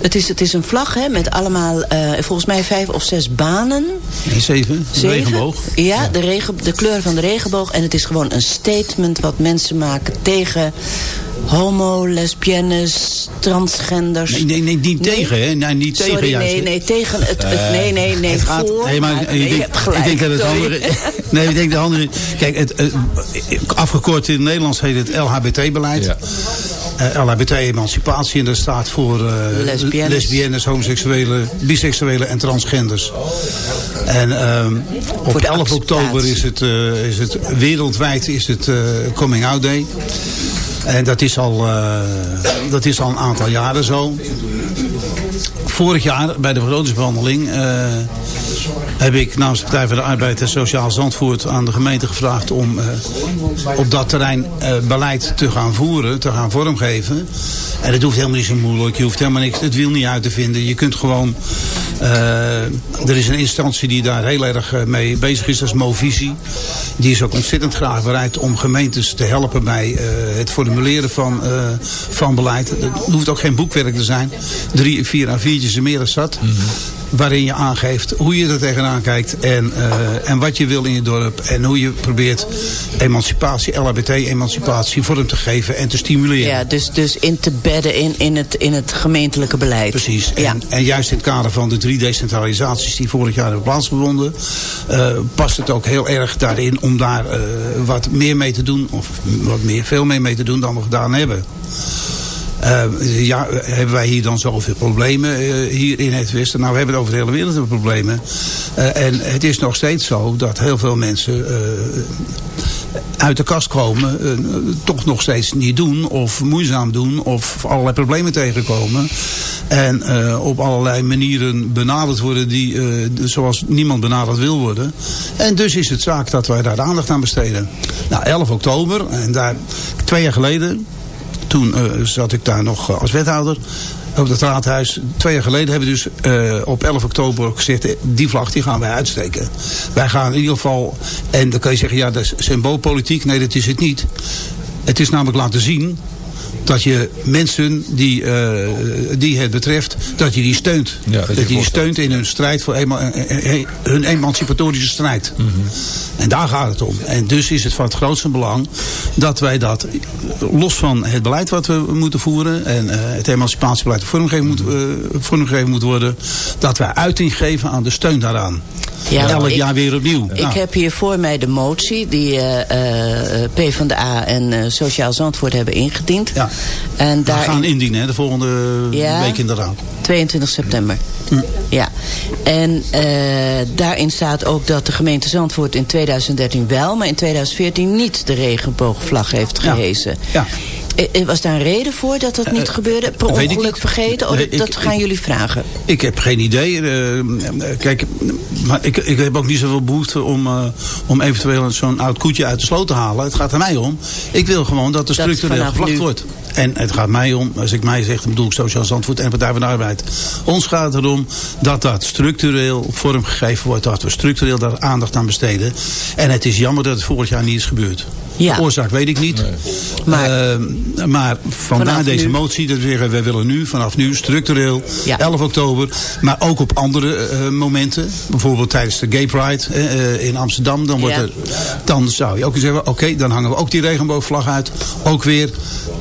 S5: Het is, het is een vlag hè, met allemaal, eh, volgens mij vijf of zes banen.
S10: Nee, zeven. De
S5: Zeven?
S10: regenboog.
S5: Ja, De, regen, de kleur van de regenboog. En het is gewoon een statement wat mensen maken tegen homo, lesbiennes, transgenders.
S10: Nee, nee, nee niet
S5: Nee.
S10: tegen, hè? Nee, niet tegen
S5: Sorry,
S10: juist.
S5: nee, nee, tegen het, het nee, nee, nee,
S10: Het gaat,
S5: voor.
S10: nee, maar,
S5: maar-
S10: ik,
S5: nee, je
S10: denk,
S5: hebt gelijk,
S10: ik denk dat het andere... *laughs* Nee, ik denk de andere... Kijk, het, eh, afgekort in het Nederlands heet het LHBT-beleid.
S6: Ja.
S10: Eh, LHBT-emancipatie. En dat staat voor eh,
S5: Lesbiennes.
S10: lesbiennes, homoseksuelen, biseksuelen en transgenders. En ehm, op
S5: de
S10: 11
S5: acceptatie.
S10: oktober is het, eh, is het wereldwijd is het, eh, Coming Out Day. En dat is, al, eh, dat is al een aantal jaren zo. Vorig jaar bij de vergrotingsbehandeling eh, heb ik namens de Partij voor de Arbeid en Sociaal Zandvoort aan de gemeente gevraagd om eh, op dat terrein eh, beleid te gaan voeren, te gaan vormgeven. En het hoeft helemaal niet zo moeilijk, je hoeft helemaal niks, het wiel niet uit te vinden. Je kunt gewoon, eh, er is een instantie die daar heel erg mee bezig is, dat is Movisie. Die is ook ontzettend graag bereid om gemeentes te helpen bij eh, het formuleren van, eh, van beleid. Het hoeft ook geen boekwerk te zijn. Drie, vier à viertjes en meer is zat. Waarin je aangeeft hoe je er tegenaan kijkt en, eh, en wat je wil in je dorp. En hoe je probeert emancipatie, LHBT-emancipatie vorm te geven en te stimuleren.
S5: Ja, dus, dus in te bedden in, in, het, in het gemeentelijke beleid.
S10: Precies.
S5: Ja.
S10: En, en juist in het kader van de drie decentralisaties die vorig jaar hebben plaatsgevonden, eh, past het ook heel erg daarin om daar eh, wat meer mee te doen, of wat meer, veel meer mee te doen dan we gedaan hebben. Eh, ja, hebben wij hier dan zoveel problemen eh, hier in het Westen? Nou, we hebben het over de hele wereld problemen. Eh, en het is nog steeds zo dat heel veel mensen uit de kast komen toch nog steeds niet doen of moeizaam doen of allerlei problemen tegenkomen. En op allerlei manieren benaderd worden die, zoals niemand benaderd wil worden. En dus is het zaak dat wij daar aandacht aan besteden. Nou, 11 oktober, en daar twee jaar geleden, toen eh, zat ik daar nog eh, als wethouder op het raadhuis. Twee jaar geleden hebben we dus eh, op 11 oktober gezegd... die vlag die gaan wij uitsteken. Wij gaan in ieder geval... En dan kan je zeggen, ja, dat is symboolpolitiek. Nee, dat is het niet. Het is namelijk laten zien dat je mensen die, eh, die het betreft, dat je die steunt.
S6: Ja, dat
S10: dat
S6: je
S10: je die steunt in hun strijd voor eh, eh, hun emancipatorische strijd. En daar gaat het om. En dus is het van het grootste belang dat wij dat, los van het beleid wat we moeten voeren en eh, het emancipatiebeleid vormgegeven moet, eh, vormgegeven moet worden, dat wij uiting geven aan de steun daaraan.
S5: Ja,
S10: Elk
S5: ik-
S10: jaar weer opnieuw.
S5: Ik
S10: Nou,
S5: heb hier voor mij de motie die eh eh PvdA en eh, Sociaal Zandvoort hebben ingediend.
S10: Ja.
S5: En
S10: we
S5: daar
S10: gaan indienen hè, de volgende
S5: Ja.
S10: week in de raad.
S5: 22 september.
S10: Hm.
S5: Ja. En eh, daarin staat ook dat de gemeente Zandvoort in 2013 wel, maar in 2014 niet de regenboogvlag heeft gehezen.
S10: Ja.
S5: Was daar een reden voor dat dat niet gebeurde? Per ongeluk vergeten? Oh, dat, gaan jullie vragen.
S10: Ik heb geen idee. eh, kijk, maar ik, ik heb ook niet zoveel behoefte om, eh, om eventueel zo'n oud koetje uit de sloot te halen. Het gaat er mij om. Ik wil gewoon dat er structureel gevlacht wordt. En het gaat mij om, als ik mij zeg, dan bedoel ik Sociaal Zandvoort en Partij van de Arbeid. Ons gaat het erom dat dat structureel vormgegeven wordt. Dat we structureel daar aandacht aan besteden. En het is jammer dat het vorig jaar niet is gebeurd.
S5: Ja.
S10: De oorzaak weet ik niet.
S5: Maar-
S10: Eh, maar vandaar deze
S5: nu-
S10: motie. Dat we zeggen, wij willen nu, vanaf nu, structureel,
S5: Ja.
S10: 11 oktober. Maar ook op andere eh, momenten. Bijvoorbeeld tijdens de Gay Pride eh, in Amsterdam. Dan, wordt
S5: Ja.
S10: er, dan zou je ook zeggen, oké, dan hangen we ook die regenboogvlag uit. Ook weer,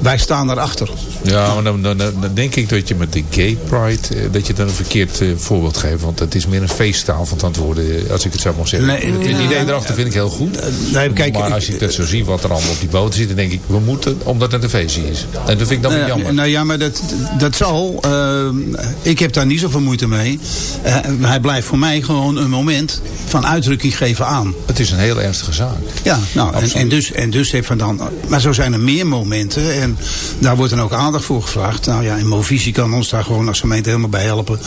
S10: wij staan daarachter.
S6: Ja, maar dan, dan, denk ik dat je met de gay pride, dat je dan een verkeerd voorbeeld geeft. Want het is meer een feesttaal van het antwoorden, als ik het zo mag zeggen.
S10: Nee,
S6: het idee erachter vind ik heel goed.
S10: nee, kijk,
S6: maar als je dat zo ziet wat er allemaal op die boten zit, dan denk ik, we moeten, omdat het een feestje is. En dat vind ik dan weer
S10: Nou ja,
S6: jammer.
S10: nou ja, maar dat, dat zal. eh, ik heb daar niet zoveel moeite mee. Eh, hij blijft voor mij gewoon een moment van uitdrukking geven aan.
S6: Het is een heel ernstige zaak.
S10: Ja, nou, en, en dus, en dus heeft van dan. Maar zo zijn er meer momenten. En daar wordt dan ook aandacht voor gevraagd. Nou ja, en Movisie kan ons daar gewoon als gemeente helemaal bij helpen.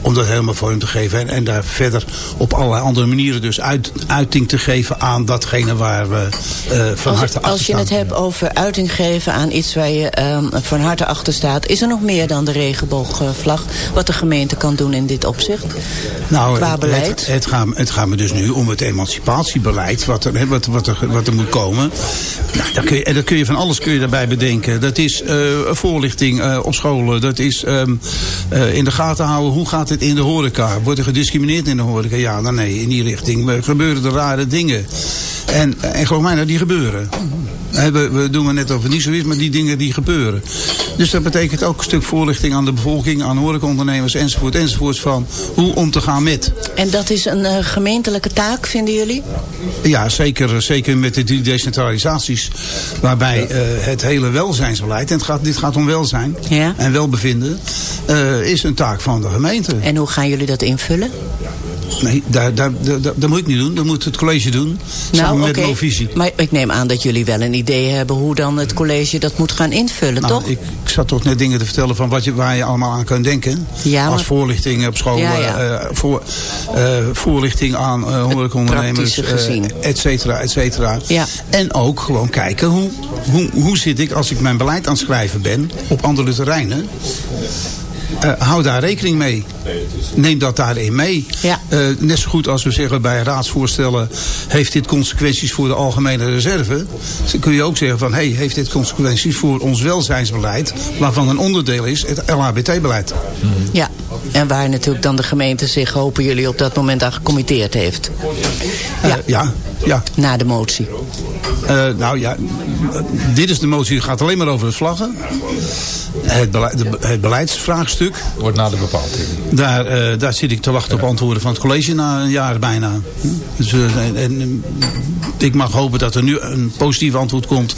S10: Om dat helemaal vorm te geven. En, en daar verder op allerlei andere manieren dus uit, uiting te geven aan datgene waar we eh, van
S5: Als,
S10: harte achter
S5: als je het hebt over uiting geven aan iets waar je ehm, van harte achter staat... is er nog meer dan de regenboogvlag wat de gemeente kan doen in dit opzicht?
S10: Nou,
S5: qua
S10: het-
S5: beleid?
S10: Het, het, gaat, het gaat me dus nu om het emancipatiebeleid wat er, wat, wat er, wat er moet komen. Nou, daar kun je, daar kun je van alles kun je daarbij bedenken. Dat is eh, voorlichting eh, op scholen. Dat is ehm, eh, in de gaten houden. Hoe gaat het in de horeca? Wordt er gediscrimineerd in de horeca? Ja, dan nee, in die richting. Gebeuren er rare dingen. En, en geloof mij, nou, die gebeuren. We, we doen maar net of het niet zo is, maar die dingen die gebeuren. Dus dat betekent ook een stuk voorlichting aan de bevolking, aan horecaondernemers enzovoort enzovoort van hoe om te gaan met.
S5: En dat is een eh, gemeentelijke taak, vinden jullie?
S10: Ja, zeker, zeker met de decentralisaties. Waarbij eh, het hele welzijnsbeleid, en het gaat, dit gaat om welzijn
S5: Ja.
S10: en welbevinden, eh, is een taak van de gemeente.
S5: En hoe gaan jullie dat invullen?
S10: Nee, daar, daar, daar, dat moet ik niet doen. Dat moet het college doen. samen met
S5: Nou.
S10: Movisie.
S5: Maar ik neem aan dat jullie wel een idee hebben hoe dan het college dat moet gaan invullen,
S10: Nou,
S5: toch?
S10: ik, ik zat toch net dingen te vertellen van wat je, waar je allemaal aan kunt denken.
S5: Ja,
S10: Als voorlichting op school,
S5: Ja, ja.
S10: eh, voor, eh, voorlichting aan uh, horecaondernemers, eh, et cetera, et cetera.
S5: Ja.
S10: En ook gewoon kijken hoe, hoe, hoe zit ik als ik mijn beleid aan het schrijven ben op andere terreinen. Eh, hou daar rekening mee. Neem dat daarin mee.
S5: Ja.
S10: Eh, net zo goed als we zeggen bij raadsvoorstellen... heeft dit consequenties voor de algemene reserve... dan kun je ook zeggen van... hey, heeft dit consequenties voor ons welzijnsbeleid... waarvan een onderdeel is het LHBT-beleid.
S5: Ja, en waar natuurlijk dan de gemeente zich, hopen jullie, op dat moment aan gecommitteerd heeft.
S10: Ja.
S5: Ja.
S10: ja, ja.
S5: Na de motie.
S10: Eh, nou ja, dit is de motie, die gaat alleen maar over het vlaggen. Het, beleid, de- het beleidsvraagstuk,
S6: Wordt nader bepaald.
S10: Daar, eh, daar zit ik te wachten op antwoorden van het college na een jaar bijna. Dus, eh, en, en, ik mag hopen dat er nu een positief antwoord komt.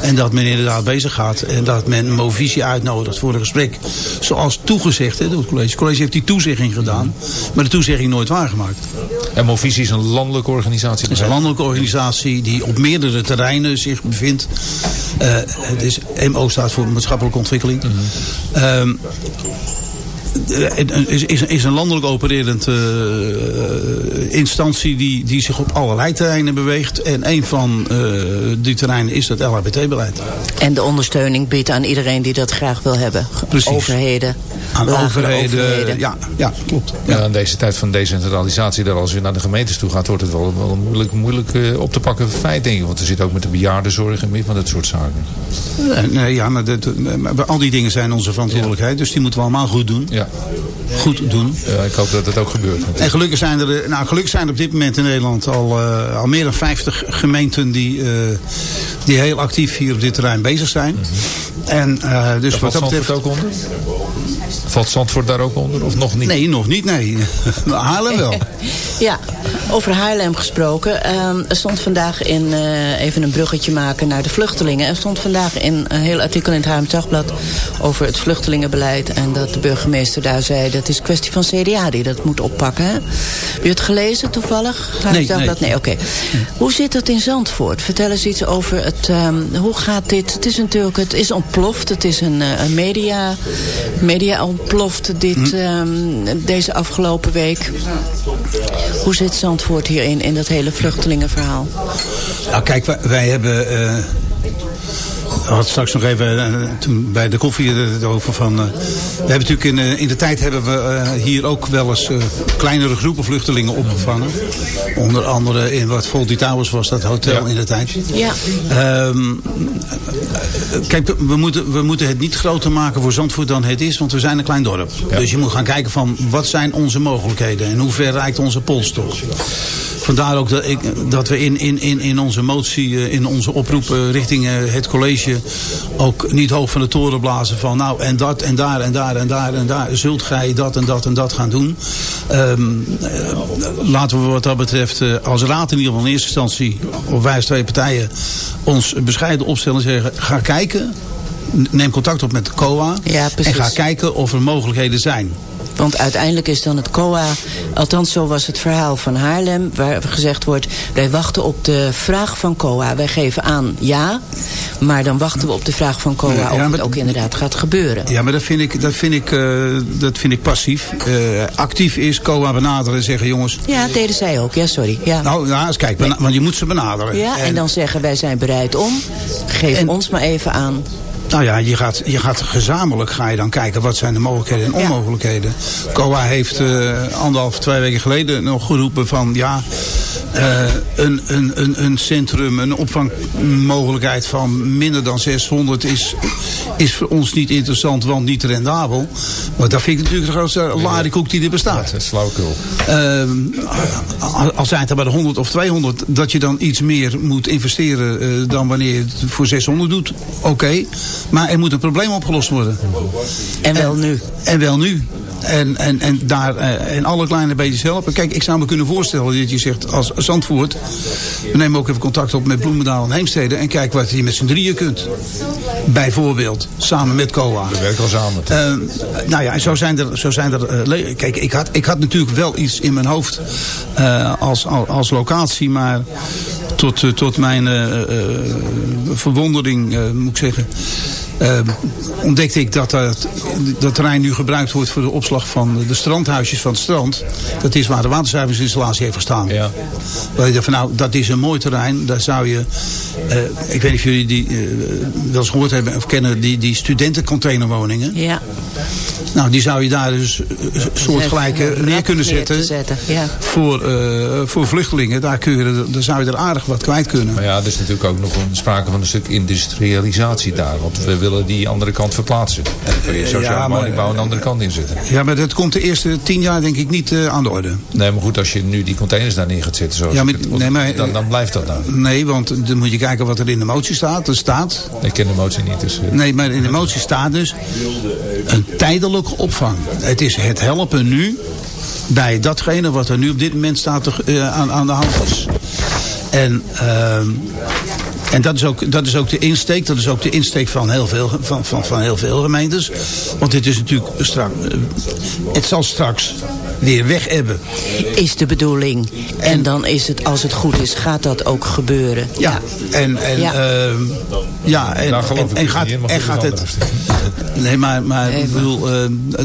S10: En dat men inderdaad bezig gaat. En dat men Movisie uitnodigt voor een gesprek. Zoals toegezegd hè, door het college. Het college heeft die toezegging gedaan. Maar de toezegging nooit waargemaakt.
S6: En Movisie is een landelijke organisatie.
S10: Het is een landelijke organisatie die op meerdere terreinen zich bevindt. Eh, het is, MO staat voor maatschappelijke ontwikkeling. Ehm, eh, is, is, is een landelijk opererend eh, instantie die, die zich op allerlei terreinen beweegt. En een van eh, die terreinen is het LHBT-beleid.
S5: En de ondersteuning biedt aan iedereen die dat graag wil hebben.
S10: Precies.
S5: Overheden.
S10: Aan overheden,
S5: overheden.
S10: Ja, ja, klopt.
S6: Ja, in deze tijd van decentralisatie, dat als je naar de gemeentes toe gaat, wordt het wel, wel een moeilijk, moeilijk eh, op te pakken feit, denk ik. Want er zit ook met de bejaardenzorg en meer van dat soort zaken.
S10: Nee, nee, ja, maar, dat- maar al die dingen zijn onze verantwoordelijkheid. Dus die moeten we allemaal goed doen.
S6: Ja.
S10: Goed doen.
S6: Ja, ik hoop dat het ook gebeurt.
S10: En gelukkig zijn er, nou, gelukkig zijn er op dit moment in Nederland al, eh, al meer dan 50 gemeenten die, eh, die heel actief hier op dit terrein bezig zijn. En eh, dus wat
S6: valt
S10: dat betreft...
S6: Ook onder? Valt Zandvoort daar ook onder of nog niet?
S10: Nee, nog niet, nee. *laughs* Haarlem wel. *laughs*
S5: Ja, over Haarlem gesproken. Ehm, er stond vandaag in, eh, even een bruggetje maken naar de vluchtelingen. Er stond vandaag in een heel artikel in het Haarlem Dagblad over het vluchtelingenbeleid. En dat de burgemeester daar zei, dat is een kwestie van CDA die dat moet oppakken. Hè? Heb je het gelezen toevallig? Haarlem
S10: Nee,
S5: Dagblad?
S10: nee.
S5: Nee, oké. Hoe zit het in Zandvoort? Vertel eens iets over het, ehm, hoe gaat dit? Het is natuurlijk, het is ontploft. Het is een, eh, een media, media ontploft dit, ehm, deze afgelopen week. Hoe zit Zandvoort hierin, in dat hele vluchtelingenverhaal?
S10: Nou kijk, wij, wij hebben... eh hadden straks nog even eh, toen bij de koffie het over van... eh, we hebben natuurlijk in, eh, in de tijd hebben we eh, hier ook wel eens eh, kleinere groepen vluchtelingen opgevangen. Onder andere in wat Volty Towers was, dat hotel in de tijd.
S5: Ja.
S10: Ehm, kijk, we moeten, we moeten het niet groter maken voor Zandvoort dan het is, want we zijn een klein dorp. Dus je moet gaan kijken van wat zijn onze mogelijkheden en hoe ver reikt onze polstok. Vandaar ook dat, ik, dat we in, in, in, onze motie, eh, in onze oproep richting eh, het college ook niet hoog van de toren blazen van nou en dat en daar en daar en daar en daar zult gij dat en dat en dat gaan doen. Ehm, eh, laten we wat dat betreft als raad in ieder geval in eerste instantie, of wij als twee partijen, ons bescheiden opstellen en zeggen ga kijken, neem contact op met de COA
S5: Ja,
S10: en ga kijken of er mogelijkheden zijn.
S5: Want uiteindelijk is dan het COA, althans zo was het verhaal van Haarlem... waar gezegd wordt, wij wachten op de vraag van COA. Wij geven aan ja, maar dan wachten we op de vraag van COA...
S10: Ja,
S5: of
S10: maar-
S5: het ook inderdaad gaat gebeuren.
S10: Ja, maar dat vind ik, dat vind ik, eh, dat vind ik passief. Eh, actief is COA benaderen en zeggen jongens...
S5: Ja, dat deden zij ook. Ja, sorry. Ja.
S10: Nou, ja, eens kijk, want je moet ze benaderen.
S5: ja, en dan zeggen wij zijn bereid om. Geef ons maar even aan.
S10: Nou ja, je gaat, je gaat gezamenlijk ga je dan kijken wat zijn de mogelijkheden en
S5: Ja.
S10: onmogelijkheden. COA heeft eh, anderhalf, twee weken geleden nog geroepen van ja, eh, een, een, een, een centrum, een opvangmogelijkheid van minder dan 600 is, is voor ons niet interessant, want niet rendabel. Maar dat vind ik natuurlijk de grootste larikoek die er bestaat.
S6: Dat is flauwekul.
S10: Ehm, al zijn het er bij de 100 of 200, dat je dan iets meer moet investeren eh, dan wanneer je het voor 600 doet. Oké, maar er moet een probleem opgelost worden.
S5: En wel nu.
S10: En wel nu. En, en, en daar eh, en alle kleine beetjes helpen. Kijk, ik zou me kunnen voorstellen dat je zegt als Zandvoort. We nemen ook even contact op met Bloemendaal en Heemstede. En kijk wat je met z'n drieën kunt. Bijvoorbeeld, samen met COA.
S6: We werken al samen.
S10: Eh, nou ja, zo zijn er. Zo zijn er eh, kijk, ik had, ik had natuurlijk wel iets in mijn hoofd eh, als, als, als locatie, maar tot, eh, tot mijn eh, eh, verwondering, moet ik zeggen. Eh, ontdekte ik dat dat, dat terrein nu gebruikt wordt voor de opslag van de strandhuisjes van het strand. Dat is waar de waterzuiveringsinstallatie heeft gestaan.
S6: Ja.
S10: Waar je dacht van nou, dat is een mooi terrein. Daar zou je, eh, ik weet niet of jullie die eh, wel eens gehoord hebben of kennen, die, die studentencontainerwoningen.
S5: Ja.
S10: Nou, die zou je daar dus eh, soortgelijke
S5: Neer
S10: neer kunnen
S5: neer
S10: zetten.
S5: ja.
S10: Voor, eh, voor vluchtelingen. Daar, kun je, daar zou je er aardig wat kwijt kunnen.
S6: Maar ja, er is natuurlijk ook nog een sprake van een stuk industrialisatie daar. Want we willen die andere kant verplaatsen. En dan kun je sociaal
S10: Ja, maar-
S6: woningbouw aan de andere kant inzetten.
S10: Ja, maar dat komt de eerste tien jaar denk ik niet eh, aan de orde.
S6: Nee, maar goed, als je nu die containers daar neer gaat zetten, zoals
S10: Ja, maar-
S6: het-
S10: nee, maar-
S6: dan, dan blijft dat nou.
S10: Nee, want dan moet je kijken wat er in de motie staat. Er staat,
S6: Ik ken de motie niet, dus... eh,
S10: nee, maar in de motie staat dus een tijdelijke opvang. Het is het helpen nu bij datgene wat er nu op dit moment staat eh, aan, aan de hand is. En, ehm, en dat, is ook, dat is ook de insteek. Dat is ook de insteek van heel veel, van, van, van heel veel gemeentes. Want dit is natuurlijk straks. eh, het zal straks weer weg hebben.
S5: Is de bedoeling. En dan is het, als het goed is, gaat dat ook gebeuren.
S10: Ja, en, en,
S5: Ja.
S10: ehm, ja, en, gaat,
S6: in,
S10: en gaat het. Nee, maar, maar ik bedoel,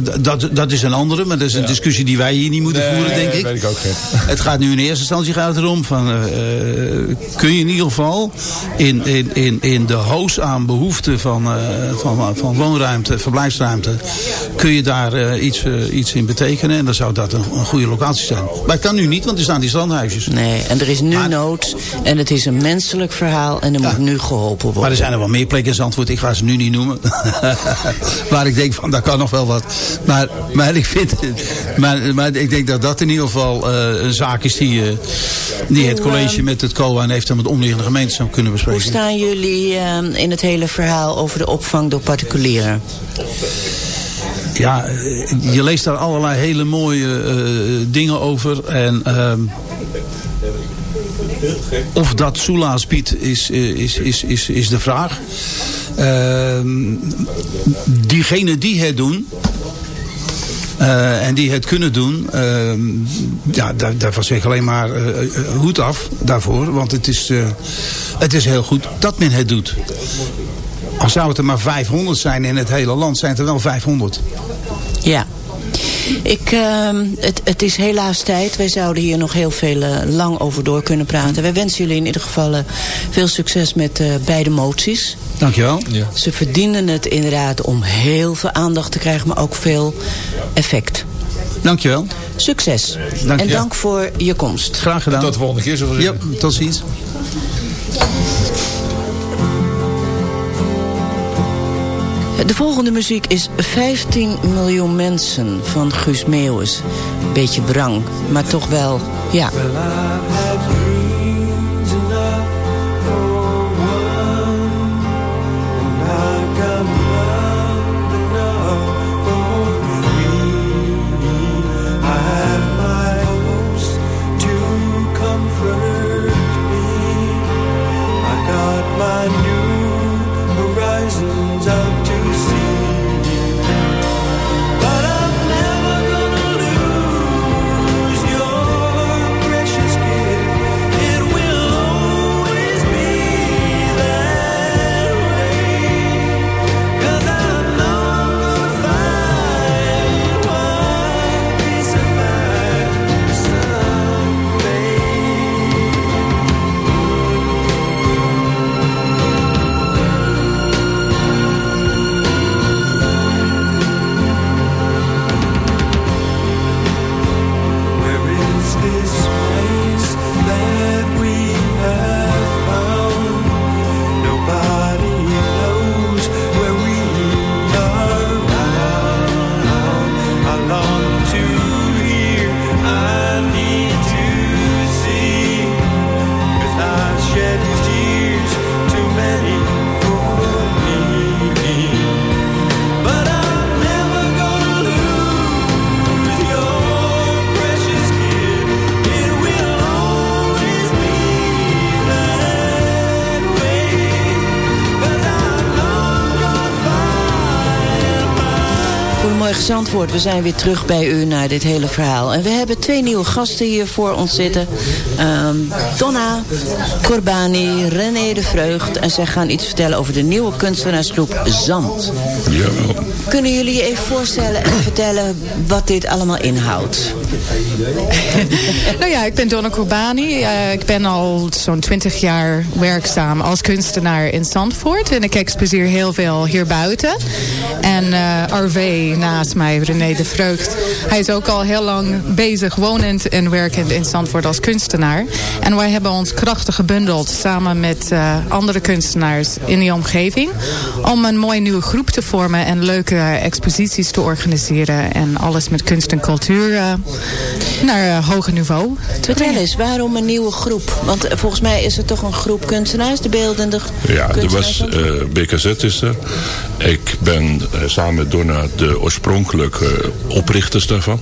S10: d- dat, dat is een andere, maar dat is een discussie die wij hier niet moeten
S6: Nee,
S10: voeren, denk ik.
S6: weet ik ook niet. *laughs*
S10: Het gaat nu in eerste instantie gaat het erom van, eh, eh, kun je in ieder geval in, in, in, in de hoos aan behoeften van, eh, van, van woonruimte, verblijfsruimte, kun je daar eh, iets, eh, iets in betekenen en dan zou dat een, een goede locatie zijn. Maar het kan nu niet, want er staan die strandhuisjes.
S5: Nee, en er is nu
S10: Maar-
S5: nood. En het is een menselijk verhaal. En er moet nu geholpen worden.
S10: Er zijn er wel meer plekken in Zandvoort. Ik ga ze nu niet noemen. *laughs* Waar ik denk van, daar kan nog wel wat. Maar, maar ik vind... Maar, maar ik denk dat dat in ieder geval eh, een zaak is die, eh, die het college met het COA en heeft en met de omliggende gemeenten zou kunnen
S5: Hoe
S10: bespreken.
S5: staan jullie eh, in het hele verhaal over de opvang door particulieren?
S10: Ja, eh, je leest daar allerlei hele mooie eh, dingen over. En ehm, of dat soelaas biedt is, eh, is, is, is, is de vraag. Ehm, diegenen die het doen... eh, en die het kunnen doen, ehm, ja, daar, zeg ik alleen maar eh, hoed af daarvoor. Want het is, het is heel goed dat men het doet. Al zou het er maar 500 zijn in het hele land, zijn het er wel 500.
S5: Ja. Ik, ehm, het, het is helaas tijd. Wij zouden hier nog heel veel eh, lang over door kunnen praten. Wij wensen jullie in ieder geval eh, veel succes met eh, beide moties.
S10: Dankjewel.
S6: Ja.
S5: Ze verdienen het inderdaad om heel veel aandacht te krijgen, maar ook veel effect.
S10: Dankjewel.
S5: Succes.
S10: Dank
S5: en dank voor je komst.
S10: Graag gedaan.
S6: Tot de volgende keer, zullen we
S10: Ja, tot ziens.
S5: De volgende muziek is 15 miljoen mensen van Guus Meeuwis. Beetje wrang, maar toch wel, ja. Zandvoort, we zijn weer terug bij u naar dit hele verhaal. En we hebben twee nieuwe gasten hier voor ons zitten. Ehm, Donna Corbani, René de Vreugd. En zij gaan iets vertellen over de nieuwe kunstenaarsgroep Zand.
S11: Jawel.
S5: Kunnen jullie je even voorstellen en vertellen wat dit allemaal inhoudt? *laughs*
S12: nou ja, ik ben Donna Corbani. Eh, ik ben al zo'n 20 jaar werkzaam als kunstenaar in Zandvoort. En ik exposeer heel veel hier buiten. En eh, RV naast mij, René de Vreugd. Hij is ook al heel lang bezig, wonend en werkend in Zandvoort als kunstenaar. En wij hebben ons krachten gebundeld samen met eh, andere kunstenaars in die omgeving. Om een mooie nieuwe groep te vormen en leuke exposities te organiseren. En alles met kunst en cultuur naar eh, hoger niveau.
S5: Vertel eens, waarom een nieuwe groep? Want eh, volgens mij is het toch een groep kunstenaars, de beeldende
S11: Ja, er
S5: kunstenaars
S11: was, eh, BKZ is er. Ben eh, samen met Donna de oorspronkelijke oprichters daarvan.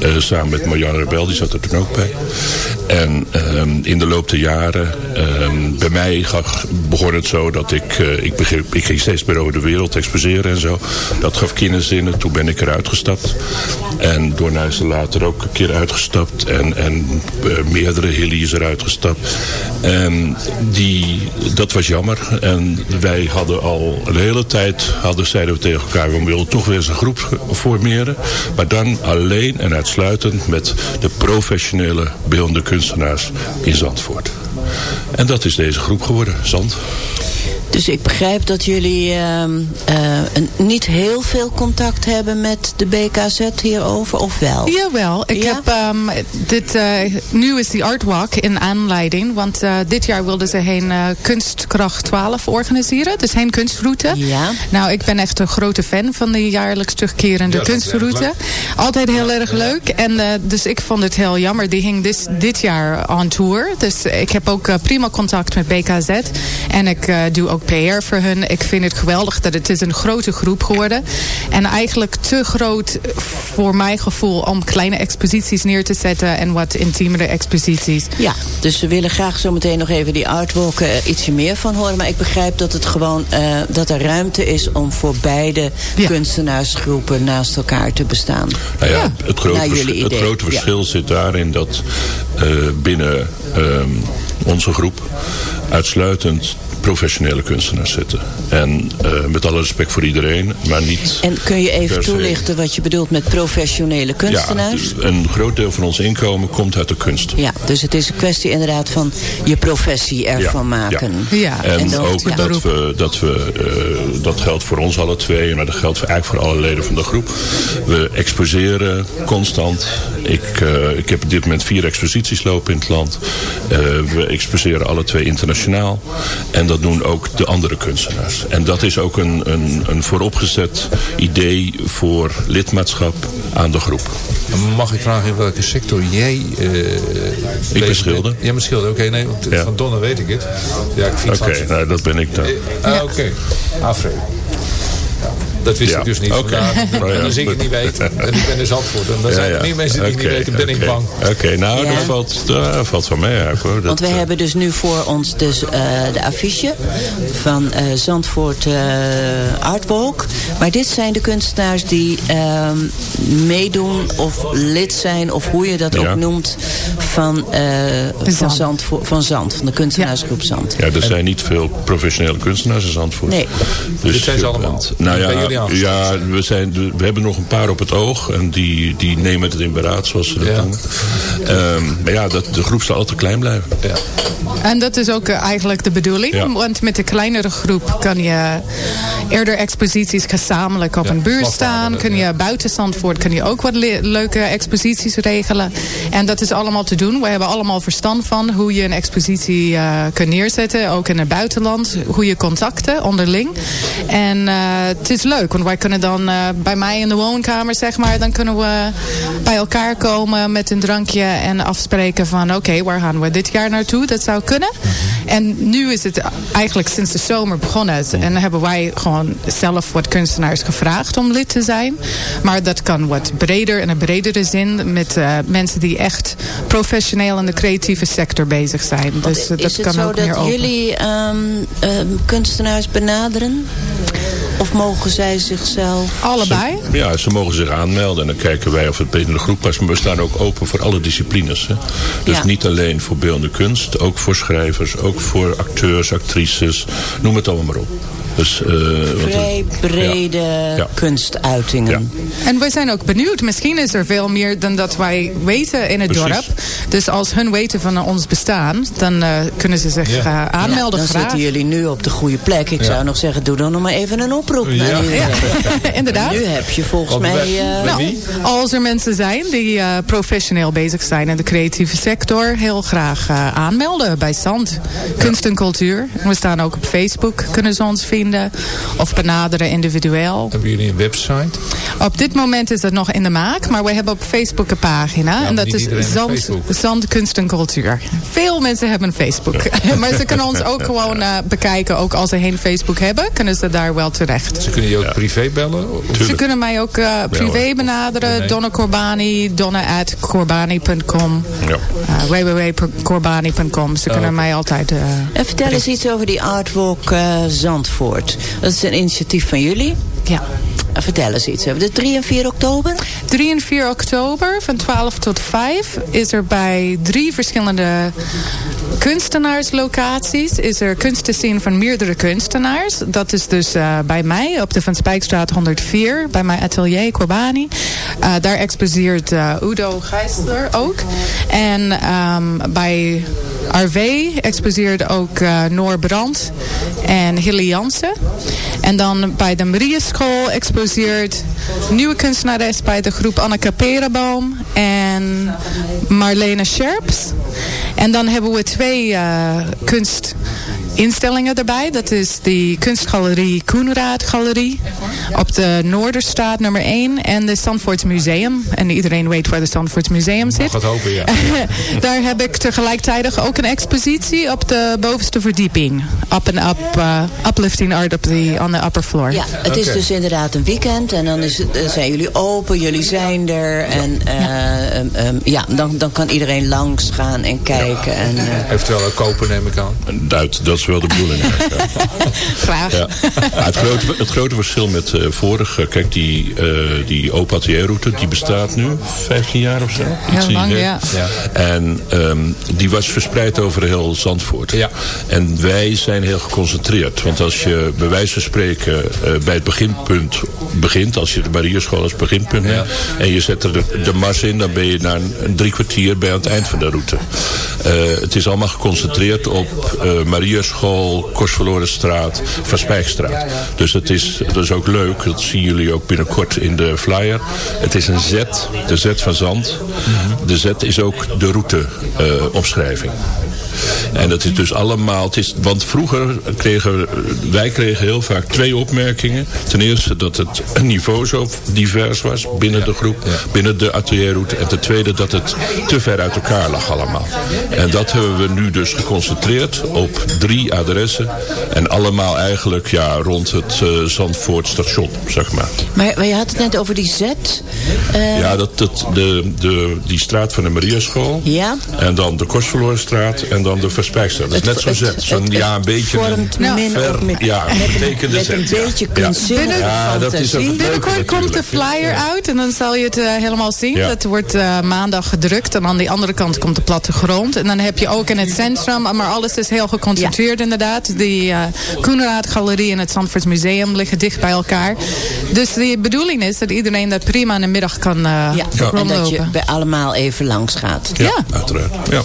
S11: Eh, samen met Marjan Rebel, die zat er toen ook bij. En ehm, in de loop der jaren, ehm, bij mij begon het zo dat ik, eh, ik, ik ging steeds meer over de wereld exposeren en zo. Dat gaf kinderzinnen, toen ben ik eruit gestapt. En Donna is er later ook een keer uitgestapt. En, en meerdere Hilly is eruit gestapt. En die, dat was jammer. En wij hadden al een hele tijd, hadden, zeiden we tegen elkaar, we willen toch weer een groep formeren. Maar dan alleen en uitsluitend met de professionele beeldende kunstenaars in Zandvoort. En dat is deze groep geworden, Zand.
S5: Dus ik begrijp dat jullie ehm, eh, niet heel veel contact hebben met de BKZ hierover, of wel?
S12: Jawel, ik
S5: Ja?
S12: heb ehm, dit, eh, nu is die artwalk in aanleiding, want eh, dit jaar wilden ze heen Kunstkracht 12 organiseren, dus heen kunstroute.
S5: Ja.
S12: Nou, ik ben echt een grote fan van de jaarlijks terugkerende
S5: Ja,
S12: kunstroute. Altijd heel erg leuk en eh, dus ik vond het heel jammer, die ging dit, dit jaar on tour. Dus ik heb ook prima contact met BKZ en ik doe ook PR voor hun. Ik vind het geweldig dat het is een grote groep geworden. En eigenlijk te groot voor mijn gevoel om kleine exposities neer te zetten en wat intiemere exposities.
S5: Ja, dus we willen graag zo meteen nog even die artwalk eh, ietsje meer van horen. Maar ik begrijp dat het gewoon eh, dat er ruimte is om voor beide kunstenaarsgroepen naast elkaar te bestaan.
S11: Nou ja, het, grote het grote
S5: Ja.
S11: verschil zit daarin dat eh, binnen ehm, onze groep uitsluitend professionele kunstenaars zitten. En eh, met alle respect voor iedereen, maar niet...
S5: En kun je even toelichten wat je bedoelt met professionele kunstenaars?
S11: Ja, dus een groot deel van ons inkomen komt uit de kunst.
S5: Ja, dus het is een kwestie inderdaad van je professie ervan maken.
S11: En,
S5: dan-
S11: ook
S5: ja.
S11: dat we, dat we eh, dat geldt voor ons alle twee, maar dat geldt eigenlijk voor alle leden van de groep. We exposeren constant. Ik, eh, ik heb op dit moment vier exposities lopen in het land. Eh, we exposeren alle twee internationaal. En dat doen ook de andere kunstenaars. En dat is ook een, een, een vooropgezet idee voor lidmaatschap aan de groep.
S6: Mag ik vragen in welke sector jij... eh bezig bent?
S11: schilder.
S6: Jij bent schilder, oké. nee, want
S11: Ja.
S6: van Donna weet ik het. Ja, ik fiets
S11: Oké,
S6: langs-
S11: nou, dat ben ik dan.
S6: Ah, oké. Afre. Dat wist
S11: Ja.
S6: ik dus niet.
S11: Oké.
S6: Vandaar. *laughs*
S11: Oh ja,
S6: En als ik het niet weet, en ik ben dus antwoord. En dan
S11: Ja,
S6: zijn er meer mensen die niet weten, ben ik
S11: oké.
S6: bang.
S11: Oké, nou,
S5: Ja.
S11: dat, valt, dat valt van mij eigenlijk hoor. Dat,
S5: Want wij
S11: eh,
S5: hebben dus nu voor ons dus, eh, de affiche van eh, Zandvoort eh, Artwalk. Maar dit zijn de kunstenaars die ehm, meedoen of lid zijn, of hoe je dat
S11: Ja.
S5: ook noemt, van, eh, van, Zandvoort, van Zand, van de kunstenaarsgroep Zand.
S11: Ja, er zijn niet veel professionele kunstenaars in Zandvoort.
S5: Nee.
S11: Dus
S6: Dit zijn ze allemaal.
S11: Nou ja, ja we, zijn, we hebben nog een paar op het oog. En die, die nemen het in beraad, zoals ze dat
S6: Ja.
S11: noemen. Ehm, maar ja, dat, de groep zal altijd klein blijven.
S6: Ja.
S12: En dat is ook eh, eigenlijk de bedoeling.
S11: Ja.
S12: Want met de kleinere groep kan je eerder exposities gezamenlijk op
S6: Ja,
S12: een buurt staan. Kun je buiten Zandvoort kun je ook wat le- leuke exposities regelen. En dat is allemaal te doen. We hebben allemaal verstand van hoe je een expositie eh kunt neerzetten. Ook in het buitenland. Hoe je contacten onderling. En eh, het is leuk. Want wij kunnen dan eh, bij mij in de woonkamer zeg maar. Dan kunnen we bij elkaar komen met een drankje. En afspreken van oké waar gaan we dit jaar naartoe. Dat zou kunnen. En nu is het eigenlijk sinds de zomer begonnen. En hebben wij gewoon zelf wat kunstenaars gevraagd om lid te zijn. Maar dat kan wat breder, in een bredere zin. Met eh, mensen die echt professioneel in de creatieve sector bezig zijn. Dus eh, dat
S5: Is het
S12: kan
S5: zo
S12: ook meer
S5: dat
S12: open.
S5: jullie ehm, ehm, kunstenaars benaderen? Of mogen zij zichzelf...
S12: Allebei?
S11: Ja, ze mogen zich aanmelden en dan kijken wij of het binnen de groep past. Maar we staan ook open voor alle disciplines. Hè. Dus
S5: Ja.
S11: niet alleen voor beeldende kunst, ook voor schrijvers, ook voor acteurs, actrices, noem het allemaal maar op. Dus, eh,
S5: Vrij brede
S11: Ja.
S5: kunstuitingen.
S12: En wij zijn ook benieuwd. Misschien is er veel meer dan dat wij weten in het
S11: Precies.
S12: dorp. Dus als hun weten van ons bestaan, dan eh, kunnen ze zich eh, aanmelden
S5: dan
S12: graag.
S5: zitten jullie nu op de goede plek. Ik
S12: Ja.
S5: zou nog zeggen, doe dan nog maar even een oproep.
S12: Ja.
S5: naar. *laughs*
S12: Inderdaad.
S5: Nu heb je volgens mij... eh,
S12: Nou, als er mensen zijn die eh, professioneel bezig zijn in de creatieve sector, heel graag eh, aanmelden bij Zand. Kunst en cultuur. We staan ook op Facebook, kunnen ze ons vinden. Of benaderen individueel.
S6: Hebben jullie een website?
S12: Op dit moment is het nog in de maak, maar we hebben op Facebook een pagina. en dat is Zand. Zand, Kunst en Cultuur. Veel mensen hebben een Facebook. *laughs* maar ze kunnen ons ook gewoon eh, bekijken. Ook als ze geen Facebook hebben, kunnen ze daar wel terecht.
S6: Ze kunnen je ook privé bellen?
S12: Ze kunnen mij ook eh, privé benaderen.
S6: Nee.
S12: Donna Corbani, donna at corbani.com.
S11: Ja.
S12: Uh, www.corbani.com. Ze kunnen mij altijd... eh,
S5: En vertel eens iets over die Artwalk eh, Dat is een initiatief van jullie.
S12: Ja.
S5: Vertel eens iets. De 3 en 4 oktober?
S12: 3 en 4 oktober van 12 tot 5 is er bij drie verschillende kunstenaarslocaties is er kunst te zien van meerdere kunstenaars. Dat is dus eh, bij mij op de Van Spijkstraat 104, bij mijn atelier Corbani. Eh, daar exposeert eh, Udo Geisler ook. En ehm, bij RV exposeert ook Noor Brandt en Hilly Jansen. En dan bij de Marieschool exposeert nieuwe kunstenares bij de groep Anneke Perenboom en Marlene Scherps. En dan hebben we twee eh, kunstinstellingen erbij. Dat is die kunstgalerie Koenraad Galerie op de Noorderstraat nummer 1 en de Zandvoorts Museum. En iedereen weet waar de Zandvoorts Museum zit.
S6: Mag het hopen, ja. *laughs*
S12: Daar heb ik tegelijkertijd ook een expositie op de bovenste verdieping. Up and up, uh, uplifting art op the, on the upper floor.
S5: Ja, het is dus inderdaad een weekend. En dan is het, eh, zijn jullie open, jullie zijn er. En eh, ehm, ehm, ja, dan, dan kan iedereen langs gaan en kijken. En, eh,
S6: Eventueel ook kopen, neem ik aan.
S11: Dat, dat is wel de bedoeling. eigenlijk. *laughs*
S12: Graag.
S11: Ja. Maar het, grote, het grote verschil met eh vorige, kijk die, eh die open atelierroute, die bestaat nu 15 jaar of zo. Die
S12: lang, ja.
S11: En ehm, die was verspreid over heel Zandvoort.
S6: Ja.
S11: En wij zijn heel geconcentreerd. Want als je bij wijze van spreken eh, bij het beginpunt begint, als je de Marierschool als beginpunt neemt, en je zet er de, de mars in, dan ben je na een, een drie kwartier bij aan het eind van de route. Eh, het is allemaal geconcentreerd op eh Marierschool, Kostverlorenstraat, Van Spijkstraat. Dus het is, dat is ook leuk, dat zien jullie ook binnenkort in de flyer. Het is een Z, de Z van Zand. De Z is ook de routeomschrijving. En dat is dus allemaal, het is, want vroeger kregen wij kregen heel vaak twee opmerkingen. Ten eerste dat het niveau zo divers was binnen de groep, binnen de atelierroute. En ten tweede dat het te ver uit elkaar lag allemaal. En dat hebben we nu dus geconcentreerd op drie adressen. En allemaal eigenlijk ja, rond het eh, Zandvoort station, zeg maar.
S5: maar, maar je had het net over die Z. eh,
S11: Ja, dat, dat, de, de, die straat van de Mariaschool.
S5: Ja.
S11: En dan de Kostverlorenstraat en dan de Verspijkstraat. Dat is net zo'n zet. Zo'n, ja, een beetje
S5: vormt
S11: een
S5: min
S11: ver,
S5: of meer-
S11: ja,
S5: met een-
S11: betekende
S5: beetje
S11: Ja. Ja, dat is ook
S12: Binnenkort komt de flyer uit en dan zal je het eh, helemaal zien.
S11: Ja.
S12: Dat wordt eh, maandag gedrukt en aan die andere kant komt de plattegrond. En dan heb je ook in het centrum, maar alles is heel geconcentreerd inderdaad. Die uh, Koenraad Galerie en het Zandvoorts Museum liggen dicht bij elkaar. Dus de bedoeling is dat iedereen dat prima in de middag kan eh
S5: Ja, en dat je
S12: rondlopen.
S5: bij allemaal even langs gaat.
S11: Ja,
S12: Ja.
S11: uiteraard. Ja.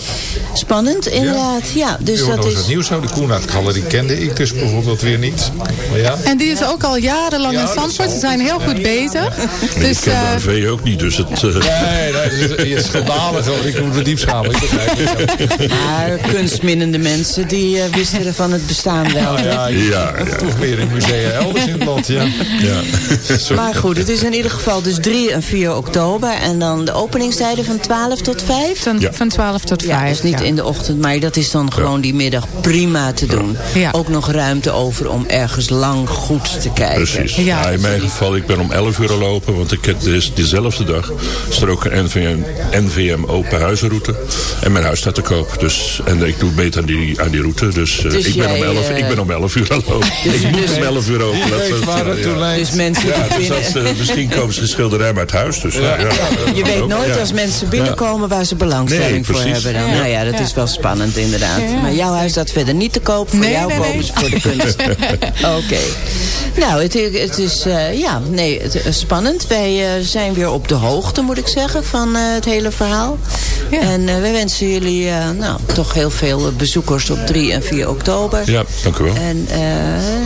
S5: Spannend, inderdaad. Ja, dus dat is...
S6: wat nieuws zo. De Koenraad Galerie kende ik dus bijvoorbeeld weer niet. Maar ja.
S12: En die is ook al jarenlang in Zandvoort. Ze zijn heel goed bezig.
S11: ik
S12: Dus
S11: ken
S12: eh,
S11: de RV ook niet, dus het... eh,
S6: Nee, nee, het is, het is schandalig hoor. Ik moet me diep schamen. Ik het.
S5: Kunstminnende mensen die eh, wisten van het bestaan wel.
S6: Nou ja,
S11: ja, ja.
S6: Toch meer in musea elders in het land, ja.
S11: ja.
S5: Maar goed, het is in ieder geval dus 3 en 4 oktober. En dan de openingstijden van 12 tot 5.
S12: van,
S11: Ja.
S12: van 12 tot 5.
S5: Ja, dus niet
S12: ja.
S5: in de ochtend, maar dat is dan gewoon die middag prima te doen.
S12: Ja.
S5: Ook nog ruimte over om ergens lang goed te kijken.
S11: Precies.
S12: Ja.
S11: Ja, in mijn geval, ik ben om 11 uur al lopen, want ik heb dus dezelfde dag is er ook een NVM, NVM open huizenroute. En mijn huis staat te koop. Dus, en ik doe mee aan die, aan die route. Dus, eh,
S5: Dus
S11: ik, ben om
S5: jij,
S11: 11,
S5: eh,
S11: ik ben om 11 uur al lopen. ik moet om 11 uur open. Dat
S6: weet
S11: is,
S6: waar
S11: eh, ja.
S5: Dus mensen
S11: Ja, dus dat, eh, misschien komen ze de schilderij maar het huis. Dus, ja. Ja,
S5: Je weet nooit
S11: Ja.
S5: als mensen binnenkomen waar ze belangstelling
S11: Nee,
S5: voor hebben. Dan.
S12: Ja.
S5: Nou ja, dat
S12: Ja.
S5: is wel spannend inderdaad.
S12: Ja.
S5: Maar jouw huis staat verder niet te koop. Voor
S12: Nee,
S5: jou
S12: nee,
S5: voor de kunst. *laughs* Oké. Nou, het, het is eh, ja, nee, het is spannend. Wij eh, zijn weer op de hoogte, moet ik zeggen, van eh, het hele verhaal. En eh, we wensen jullie eh, nou, toch heel veel eh, bezoekers op 3 en 4 oktober.
S11: Ja, dank u wel.
S5: En eh,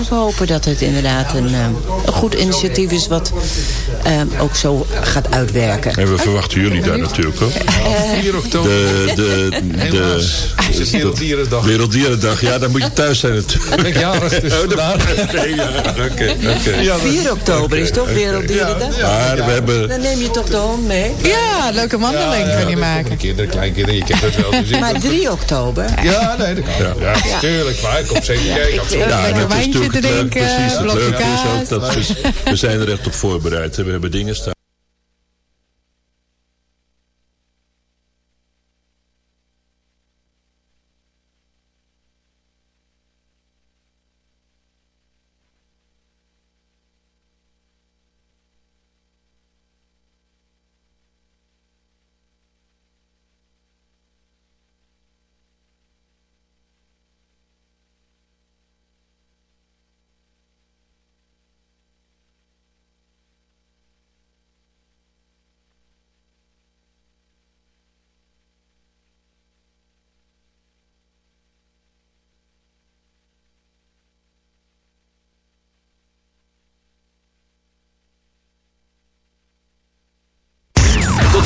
S5: we hopen dat het inderdaad een, eh, een goed initiatief is... wat eh, ook zo gaat uitwerken.
S11: En we verwachten jullie daar natuurlijk ook.
S6: 4 oktober.
S11: De, de, *laughs* de,
S6: Helaas. Het is Werelddierendag.
S11: Werelddierendag. Ja, dan moet je thuis zijn natuurlijk.
S6: Ben ik jarig, dus
S11: Oh. Nee, ja, oké, oké.
S5: 4 oktober is toch Werelddierendag?
S11: Maar we hebben...
S5: Dan neem je toch de hond mee?
S12: Ja, leuke wandeling kan je maken.
S6: Kinderen, kleinkinderen, je kent het wel. Dus
S5: Maar 3 oktober?
S6: Ja, nee, dat kan. Ja,
S5: Ja.
S6: tuurlijk. Maar ik kom zeker kijken.
S11: Ja,
S12: Lekker
S11: is
S12: wijntje drinken,
S11: Precies, het
S12: blokje
S11: leuke is ook
S12: kaas.
S11: dat we, we zijn er echt op voorbereid. We hebben dingen staan.
S1: Tot